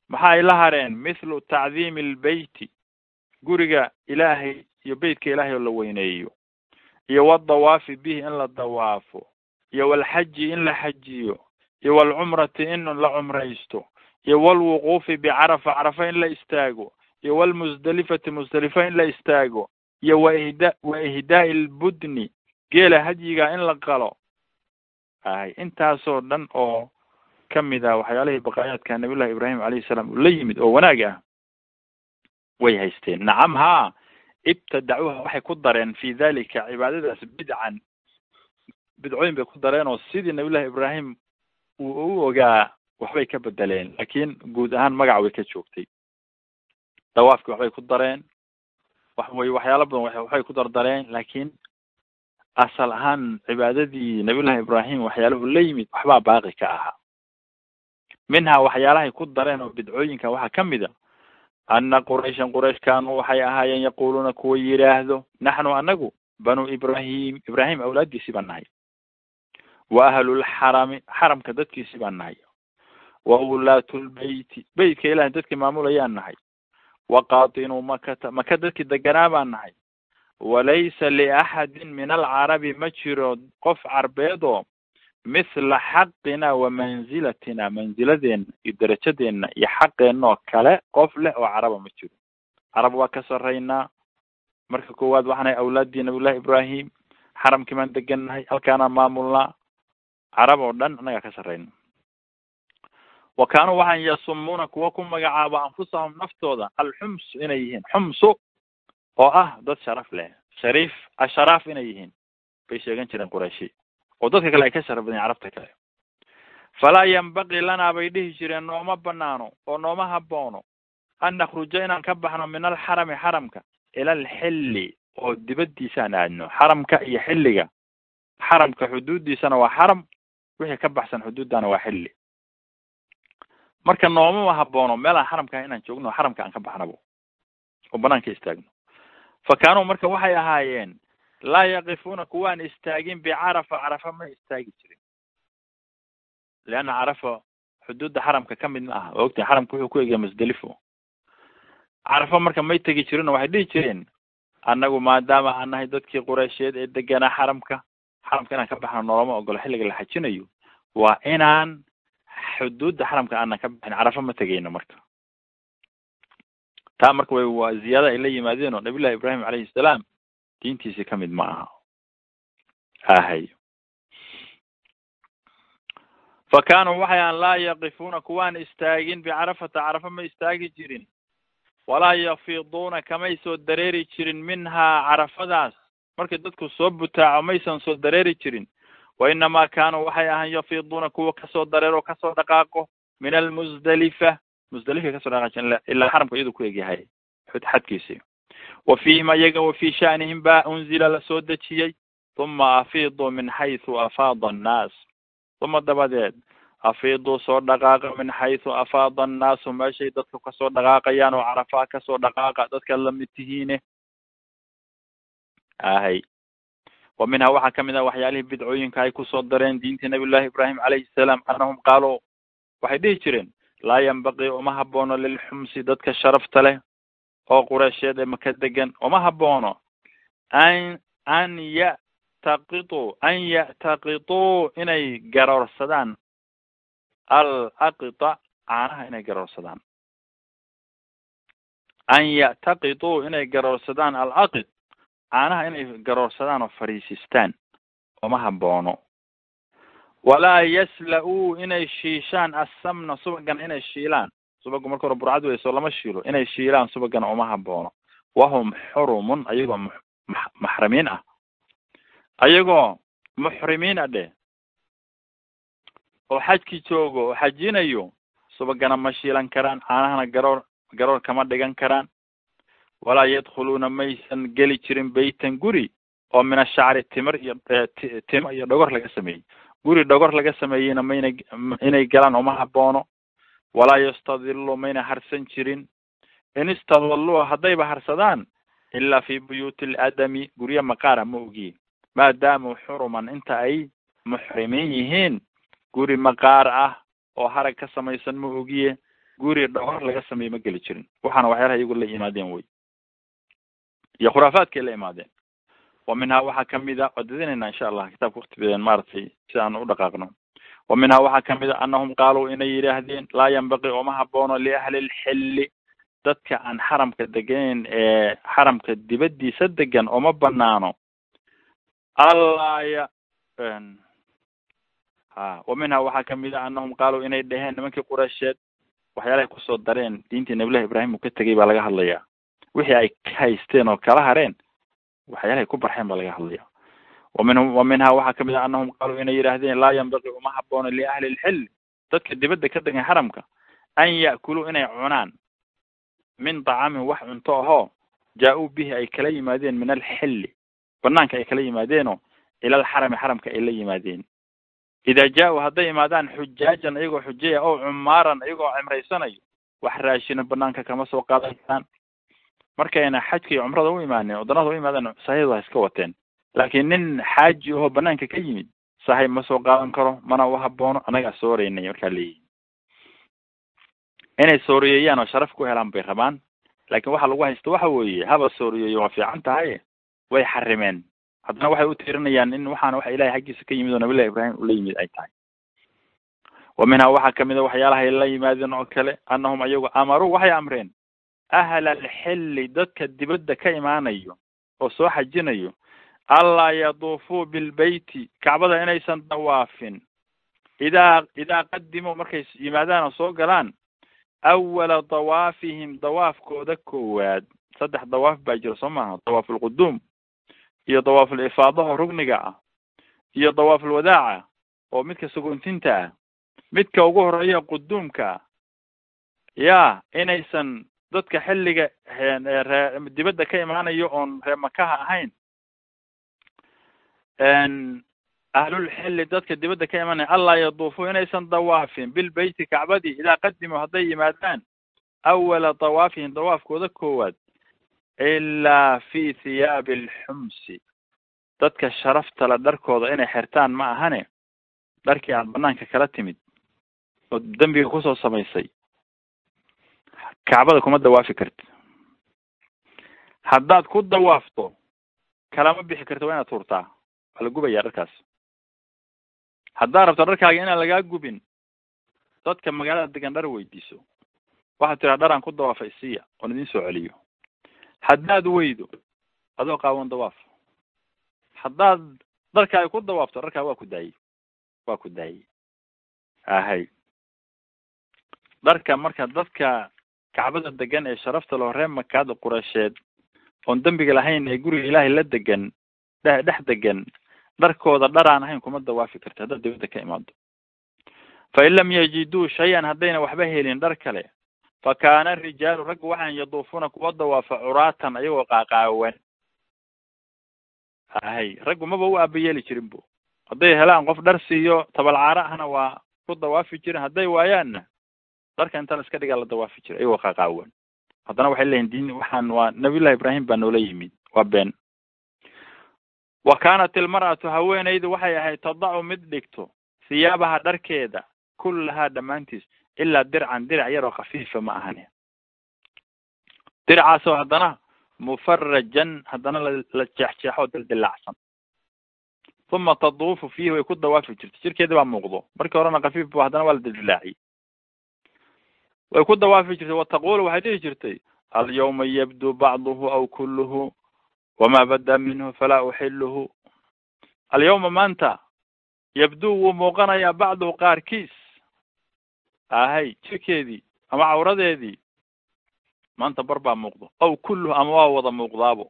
Maxa ay la hareen? Mithlu tacdiimi albeyti guriga ilaahay iyo beytka ilaahay oo la weyneeyo iyo wadawaafi bihi in la dawaafo iyo walxaji in la xajiyo iyo walcumrati in la cumraysto iyo walwuquufi bicarafa carafa in la istaago iyo walmusdelifati musdelifa in la istaago iyo waihda wa ihdaa'i lbudni geela hadyiga in la qalo. Ahay intaasoo dhan oo ka mid ah waxyaalihii baqaayaadka nabiyullahi ibraahim calayhi salaam uu la yimid oo wanaag ah way haysteen nacam haa ibtadacuuha waxay ku dareen fi dalika cibaadadaas bidcan. Bidcooyin bay ku dareen oo sidii nabiyullahi ibraahim uu u ogaa waxbay ka bedeleen. Laakiin guud ahaan magac way ka joogtay. Dawaafkii waxbay ku dareen. Wax wey waxyaalo badan waxbay ku dardareen. Laakiin asal ahaan cibaadadii nabiyullahi ibraahim waxyaalahu la yimid waxbaa baaqi ka ahaa. Minhaa waxyaalahay ku dareen oo bidcooyinka waxaa ka mid a ana qurayshan quraysh kaanuu waxay ahaayeen yaquluuna kuwa yidhaahdo naxnu anagu banu ibrahim ibrahim awlaaddiisii baan nahay wa ahlulxarami xaramka dadkiisii baan nahay wa ulaatulbeyti beytka ilahay dadkii maamulayaan nahay wa qaatinuu makata maka dadkii deganaa baan nahay walaysa liaxadin min alcarabi ma jiro qof carbeedoo mithla xaqina wa manzilatina manziladeena iyo derajadeena iyo xaqeenoo kale qof leh oo caraba ma jiro. Carab waa ka sarraynaa marka koowaad waxaan nahay awlaaddii nabiyullahi ibrahim xaramkii baan degannahay halkaanaan maamulnaa carab oo dhan annagaa ka sarrayna. Wa kaanuu waxaan yasumuuna kuwa ku magacaabo anfusahum naftooda alxums inay yihiin. Xumsu oo ah dad sharaf leh. Shariif asharaaf inay yihiin. Bay sheegan jireen qurayshi oo dadka kale ay ka sharaf badan carabta kale. Falaa yambaqii lanaa bay dhihi jireen nooma banaano oo nooma haboono an nakhruja inaan ka baxno min alxarami xaramka ila alxilli oo dibaddiisaan aadno. Xaramka iyo xilliga. Xaramka xuduuddiisana waa xaram wixii ka baxsan xuduuddana waa xilli. Marka noomama haboono meelaan xaramka inaan joogno xaramka aan ka baxnabo oo banaanka istaagno. Fa kaanuu marka waxay ahaayeen laa yaqifuuna kuwaan istaagin bicarafa carafa ma istaagi jirin. Leanna carafa xuduudda xaramka ka mid ma aha. Waa ogtahay xaramka wuxuu ku egya masdelifo carafa marka may tegi jirin oo waxay dhihi jireen annagu maadaama aan dadkii qureysheed ee deganaa xaramka xaramka inaan ka baxno noolama ogolo xilliga la xajinayo waa inaan xuduudda xaramka aanan ka baxin carafa ma tegayno marka. Taa marka way waa ziyaada ay la yimaadeen oo nabiyullahi ibraahim calayhi salaam diintiisi ka ma aha ahay fa kaanuu waxay aan laa yaqifuuna kuwaan istaagin bicarafata carafa ma istaagi jirin. Walaa yafiiduuna kamay soo dareeri jirin minhaa carafadaas markay dadku soo butaaco maysan soo dareeri jirin. Wa inamaa kaanuu waxay ahaan yafiiduuna kuwa ka soo dareero ka soo dhaqaaqo min almusdalifa musdalifa ka soo dhaqaaqi ilaa xaramka iyadu ku egyahay xadkiisi wa fiihim ayaga wa fii sha'nihim baa unzila la soo dejiyey uma afiiduu min xaysu afaada annaas uma dabadeed afiiduu soo dhaqaaqa min xaysu afaada annaasu meeshay dadka ka soo dhaqaaqayaan oo carafaa ka soo dhaqaaqa dadka la mid tihiine ahay wa minhaa waxaa ka mid ah waxyaalihii bidcooyinka ay ku soo dareen diinta nabiy llahi ibraahim calayhi salaam annahum qaaluu waxay dhihi jireen laa yanbaqii uma haboono lilxumsi dadka sharafta leh oo qureysheed ee maka degan uma haboono an an yataqituu an ya'taqituu inay garoorsadaan. Al aqita caanaha inay garoorsadaan. An ya'taqituu inay garoorsadaan al aqit caanaha inay garoorsadaan oo fariisistaan. Uma haboono walaa yasla-uu inay shiishaan assamna subagana inay shiilaan subagu marka hore burcad weyso lama shiilo. Inay shiilaan subagana uma haboono wahum xurumun ayagoo m maxrimiin ah. Ayagoo muxrimiin ah dheh. Oo xajki joogo oo xajinayo subagana ma shiilan karaan caanahana garoor garoor kama dhigan karaan. Walaa yadkhuluuna maysan geli jirin beytan guri oo min ashacri timir iyo timo iyo dhogor laga sameeyey. Guri dhogor laga sameeyeyna mayna inay galaan uma haboono walaa yastadilu mayna harsan jirin. In istadalluu haddayba harsadaan ilaa fi buyuuti aladami guryo maqaara ma ogiye maadaamuu xuruman inta ay muxrimiin yihiin guri maqaar ah oo harag ka samaysan ma ogiye guri dhogor laga sameeye ma geli jirin. Waxaana waxyaalaha iyagu la yimaadeen wey iyo khuraafaadkay la imaadeen wa minhaa waxaa ka mid a waa dadinayna insha allah kitaabka wakti maaragtay si aan u dhaqaaqno wa minhaa waxaa ka mid a annahum qaaluu inay yidhaahdeen laa yanbaqii uma haboono liahli lxilli dadka aan xaramka deganeyn ee xaramka dibadiisa degan uma banaano allaa ya ha wa minhaa waxaa ka mid a annahum qaaluu inay dheheen nimankii qureysheed waxyaalahay ku soo dareen diintii nabillahi ibraahim uu ka tegay baa laga hadlayaa. Wixii ay ka haysteen oo kala hareen waxyaalahay ku barxeen baa laga hadlaya wa minhaa waxaa ka mid ah annahum qaaluu inay yidhaahdeen laa yanbaqii uma haboono liahli lxilli dadka dibadda ka degan xaramka an ya'kuluu inay cunaan min dacaamin wax cunto ahoo jaa-uu bihi ay kala yimaadeen min alxilli banaanka ay kala yimaadeenoo ila alxarami xaramka ay la yimaadeen idaa jaa-uu hadday imaadaan xujaajan iyagoo xujaya oo cumaaran iyagoo cimraysanayo wax raashina banaanka kama soo qaadan karaan markayna xajka cumrada u imaaneen waddanada u imaadeen sahaydu ha iska wateen laakiin nin xaaji ahoo banaanka ka yimid sahay ma soo qaadan karo mana u haboono annagaa sooreynay markaa leeyihiin inay sooriyeeyaan oo sharaf ku helaan bay rabaan. Laakiin waxa lagu haysta waxa weeye haba sooriyeeyo waa fiican tahay way xarimeen. Haddana waxay u tiirinayaan in waxaana waxa ilahay xaggiisa ka yimid oo nabillahi ibraahim ula yimid ay tahay. Wa minhaa waxaa ka mid a waxyaalahay la yimaadeen oo kale annahum ayagu amaruu waxay amreen. Ahla alxilli dadka dibadda ka imaanayo oo soo xajinayo allaa yaduufuu bilbeyti kacbada inaysan dawaafin idaa idaa qadimuu markay yimaadaan oo soo galaan awala dawaafihim dawaafkooda koowaad. Saddex dawaaf baa jira soo maaha? Dawaaf alquduum iyo dawaaf alifaadaho rugniga ah iyo dawaaf alwadaaca oo midka sagoontinta ah. Midka ugu horreeya quduumka ah ya inaysan dadka xilliga dibadda ka imaanayo oon ree makaha ahayn ahlulxilli dadka dibadda ka imaanaya allaa yaduufuu inaysan dawaafin bilbeyti kacbadii idaa qadimuu hadday yimaadaan awala dawaafihim dawaafkooda koowaad ilaa fi thiyaabi alxumsi dadka sharaftale dharkooda inay xirtaan ma ahane? Dharkii aad banaanka kala timid oo dembiga ku soo samaysay kacbada kuma dawaafi karti haddaad ku dawaafto kalama bixi karto waa inaad tuurtaa waa la gubayaa dharkaas. Haddaad rabto dharkaaga inaan lagaa gubin dadka magaalada degan dhar weydiiso. Waxaad tiraa dharaan ku dawaafay isiya oon idin soo celiyo. Haddaad weydo adoo qaawan dawaaf haddaad dharkaaga ku dawaafto dharkaaga waa ku daayey waa ku daayey ahay dharka marka dadka kacbada degan ee sharafta loo ree makaada qureysheed oon dembiga lahayn ee guriga ilaahay la degan dhe dhex degan dharkooda dharaan ahayn kuma dawaafi karti haddaad dibadda ka imaado. Fain lam yajiduu shay-an haddayna waxba helin dhar kale fa kaana rijaalu raggu waxaan yaduufuuna kuwa dawaafa curaatan ayagoo qaaqaawan. Ahay raggu maba u aabayeeli jirin bu hadday helaan qof dhar siiyo tabalcaaro ahna waa ku dawaafi jiren hadday waayaanna dharka inta la iska dhigaa la dawaafi jira ayagoo qaaqaawan. Haddana waxay leeyihiin diin waxaan waa nabiyullahi ibraahim baa noola yimid waa been wa kaanat ilmar'atu haweenaydu waxay ahayd tadacu mid dhigto hiyaabaha dharkeeda kullahaa dhammaantiis ilaa dircan dirac yaroo khafiifa ma ahane diracaasoo haddana mufarajan haddana la jeexjeexoo dildilaacsan uma taduufu fiihi way ku dawaafi jirtay. Jirkeedi baa muuqdo. Markii horena khafiif bu haddana waa la dildilaaciyey way ku dawaafi jirtay. Wataqulu waxay dhihi jirtay alyawma yabdu bacduhu aw kulluhu wama bada minhu falaa uxiluhu alyawma maanta yabdu wuu muuqanayaa bacduhu qaarkiis ahay jirkeedii ama cawradeedii maanta bar baa muuqdo aw kulluhu ama waa wada muuqdaabo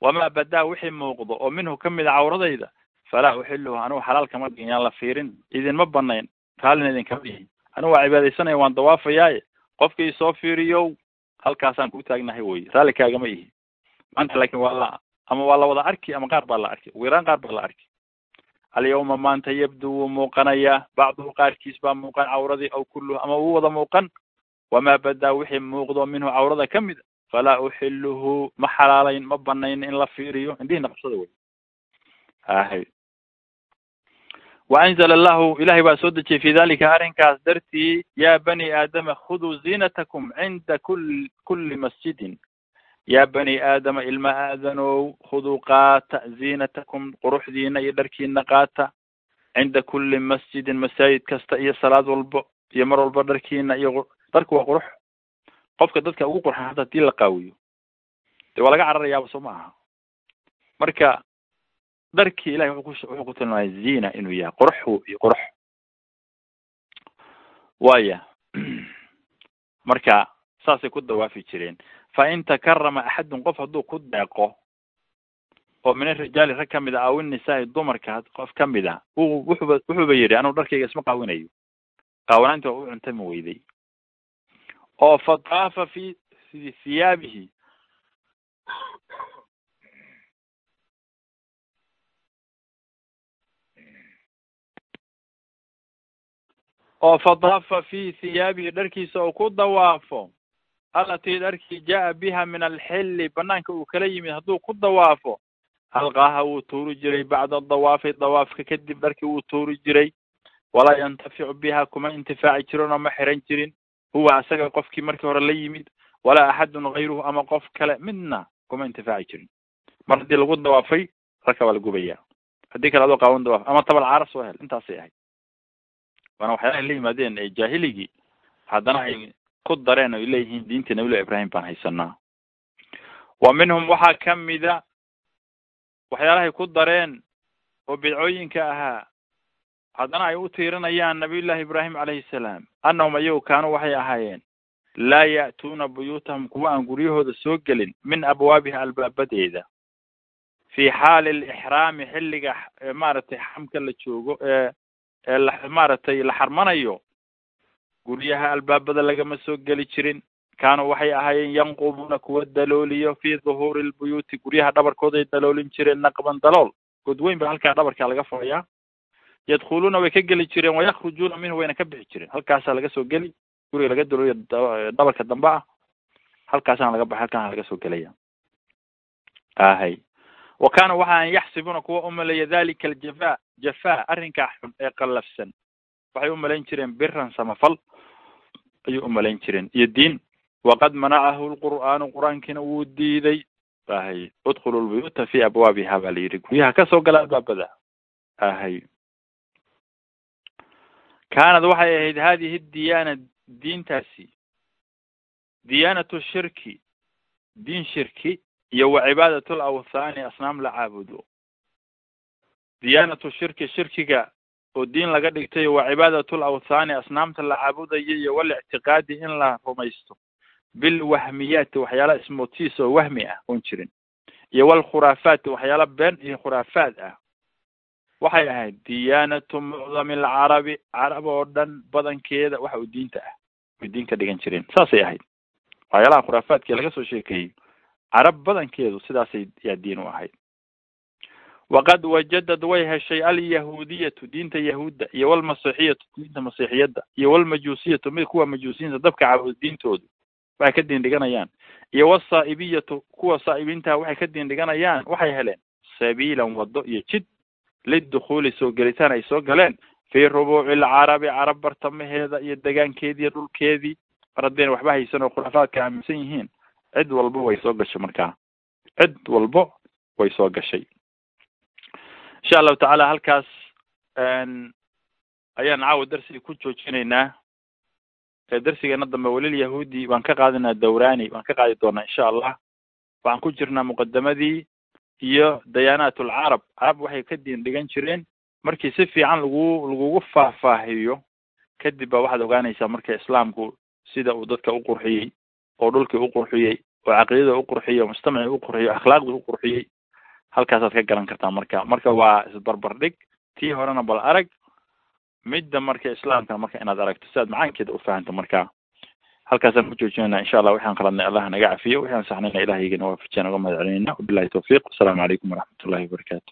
wamaa badaa wixii muuqdo oo minhu ka mid a cawradayda falaa uxiluhu anigu xalaal kama dhigin yaan la fiirin idinma banayn raallina idinkama dhihin anigu waa cibaadaysanaya waan dawaafayaaye qofkii soo fiiriyow halkaasaan ku taagnahay wey raalli kaagama ihi maanta laakin waa la ama waa la wada arki ama qaar baa la arki. Ugu qaar baa la arki. Alyawma maanta yabdu wuu muuqanayaa bacduhu qaarkiis baa muuqan cawradii aw kulluhu ama wuu wada muuqan. Wamaa badaa wixii muuqdo minhu cawrada ka mid falaa uxiluhu ma xalaalayn ma banayn in la fiiriyo. Indhihiina qabsada wey ahay waanzala allahu ilahay baa soo dejiyey fi dalika arrinkaas dartii ya bani aadama khuduu ziinatakum cinda kul kuli masjidin ya bani aadama ilma aadanow khuduu qaata ziinatakum quruxdiina iyo dharkiina qaata cinda kuli masjidin masaajid kasta iyo salaad walbo iyo mar walba dharkiina iyo dharku waa qurux qofka dadka ugu qurxan hadda haddii la qaawiyo de waa laga cararayaaba soo ma aha marka dharkii ilahay wuxuu ku tilmaamay ziina inuu yahay qurux iyo qurux waya marka saasay ku dawaafi jireen fa in takarama axadun qof hadduu ku deeqo oo min arijaali rag ka mid a aw innisaai dumarka qof ka mid a u wuxuuba wuxuuba yidhi anugu dharkayga isma qaawinayo. Qaawanaanti waa u cuntami weyday. Oo fataafa fi thiyaabihi oo fadaafa fi thiyaabihi dharkiisa oo ku dawaafo alatii dharkii jaa biha min alxilli banaanka uu kala yimid hadduu ku dawaafo halqaaha wuu tuuri jiray bacda dawaafi dawaafka kadib dharkii wuu tuuri jiray. Walaa yantaficu biha kuma intifaaci jirin oo ma xiran jirin. Huwa asaga qofkii markii hore la yimid walaa axadun gayruhu ama qof kale midna kuma intifaaci jirin. Mar haddii lagu dawaafay rarka waa la gubaya haddii kale adoo qaawan dawaaf ama tabal caara soo hel intaasay ahayd. Waana waxyaalahay la yimaadeen ee jaahiligii haddana ay ku dareen ay leeyihiin diinta nabillahi ibrahim baan haysanaa wa minhum waxaa kamida waxyaalahay ku dareen oo bidcooyinka ahaa haddana ay u tiirinayaan nabiyullahi ibraahim calayhi salaam annahum ayagu kaanuu waxay ahaayeen laa ya'tuuna buyuutahum kuwa aan guryahooda soo gelin min abwaabiha albaabadeeda fi xaali alixraami xilliga maaragtay xamka la joogo ee ee maaragtay la xarmanayo guryaha albaabada lagama soo geli jirin. Kaanuu waxay ahaayeen yanqubuuna kuwa dalooliyo fi duhuuri lbuyuuti guryaha dhabarkooday daloolin jireen naqban dalool. Godweyn ba halkaa dhabarkaa laga furayaa yadkhuluuna way ka geli jireen wayakhrujuuna minhu wayna ka bixi jireen. Halkaasaa laga soo geli. Guriga laga dalooliyo dhabarka dambe ah. Halkaasaana laga baxay halkaana laga soo gelaya ahay wa kaanuu waxaan yaxsibuuna kuwa umaleeya dalika aljafa jafa arrinkaa xun ee qallafsan waxay umalayn jireen biran samafal ayay umalayn jireen iyo diin waqad manacahu lqur'aanu qur'aankiina wuu diiday. Ahay udkhulu lbuyuuta fi abwaabiha baa la yidhi. Guryaha ka soo gala albaabada ahay. Kaanad waxay ahayd hadihi diyaana diintaasi. Diyaanatu shirki. Diin shirki iyo wa cibaadat lawthaani asnaam la caabudo. Diyaanatu shirki shirkiga oo diin laga dhigtay wa cibaadat lawthaani asnaamta la caabudayo iyo walictiqaadi in la rumaysto. Bilwahmiyaati waxyaala ismootiis oo wahmi ah oon jirin. Iyo walkhuraafaati waxyaala been iyo khuraafaad ah. Waxay ahayd diyaanatu mucdami alcarabi carab oo dhan badankeeda waxa uu diinta ah. Way diin ka dhigan jireen. Saasay ahayd. Waxyaalaha khuraafaadkii laga soo sheekeeyey carab badankeedu sidaasay yaa diin u ahayd waqad wajadad way heshay alyahuudiyatu diinta yahuudda iyo walmasiixiyatu diinta masiixiyadda iyo walmajuusiyatu mid kuwa majuusiyiinta dabka caabud diintoodu waxay ka diin dhiganayaan iyo wasaa'ibiyatu kuwa saa'ibiintaha waxay ka diin dhiganayaan waxay heleen sabiilan waddo iyo jid lidukhuuli soo gelitaan ay soo galeen fii rubuuci alcarabi carab bartamaheeda iyo degaankeedii dhulkeedii mar haddayna waxba haysan oo khuraafaadka aaminsan yihiin cid walba way soo gashay markaa cid walbo way soo gashay insha allahu tacaala halkaas ayaan caawa darsiga ku joojinaynaa. Darsigeena dambe welil yahuudi baan ka qaadinaa dawrani baan ka qaadi doonaa insha allah waxaan ku jirnaa muqadamadii iyo dayaanaat alcarab carab waxay ka diin dhigan jireen markii si fiican lagu lagugu faahfaahiyo kadib ba waxaad ogaanaysaa marka islaamku sida uu dadka u qurxiyey oo dhulkii u qurxiyey oo caqiidada u qurxiyey oo mujtamacii u qurxiyey o akhlaaqdii u qurxiyey halkaasaad ka garan kartaa marka. Marka waa isbarbardhig tii horena bal arag midda marka islaamkana marka inaad aragto. Si aad macaankeeda ufahanto marka. Halkaasaan ku joojinayna insha allah waxaan qaladnay allah naga cafiyo waxaan saxnayna ilahaygana waafajiyan uga mahad celinayna wabilahi tawfiiq wasalaamu calaykum waraxmat ullahi wabarakatu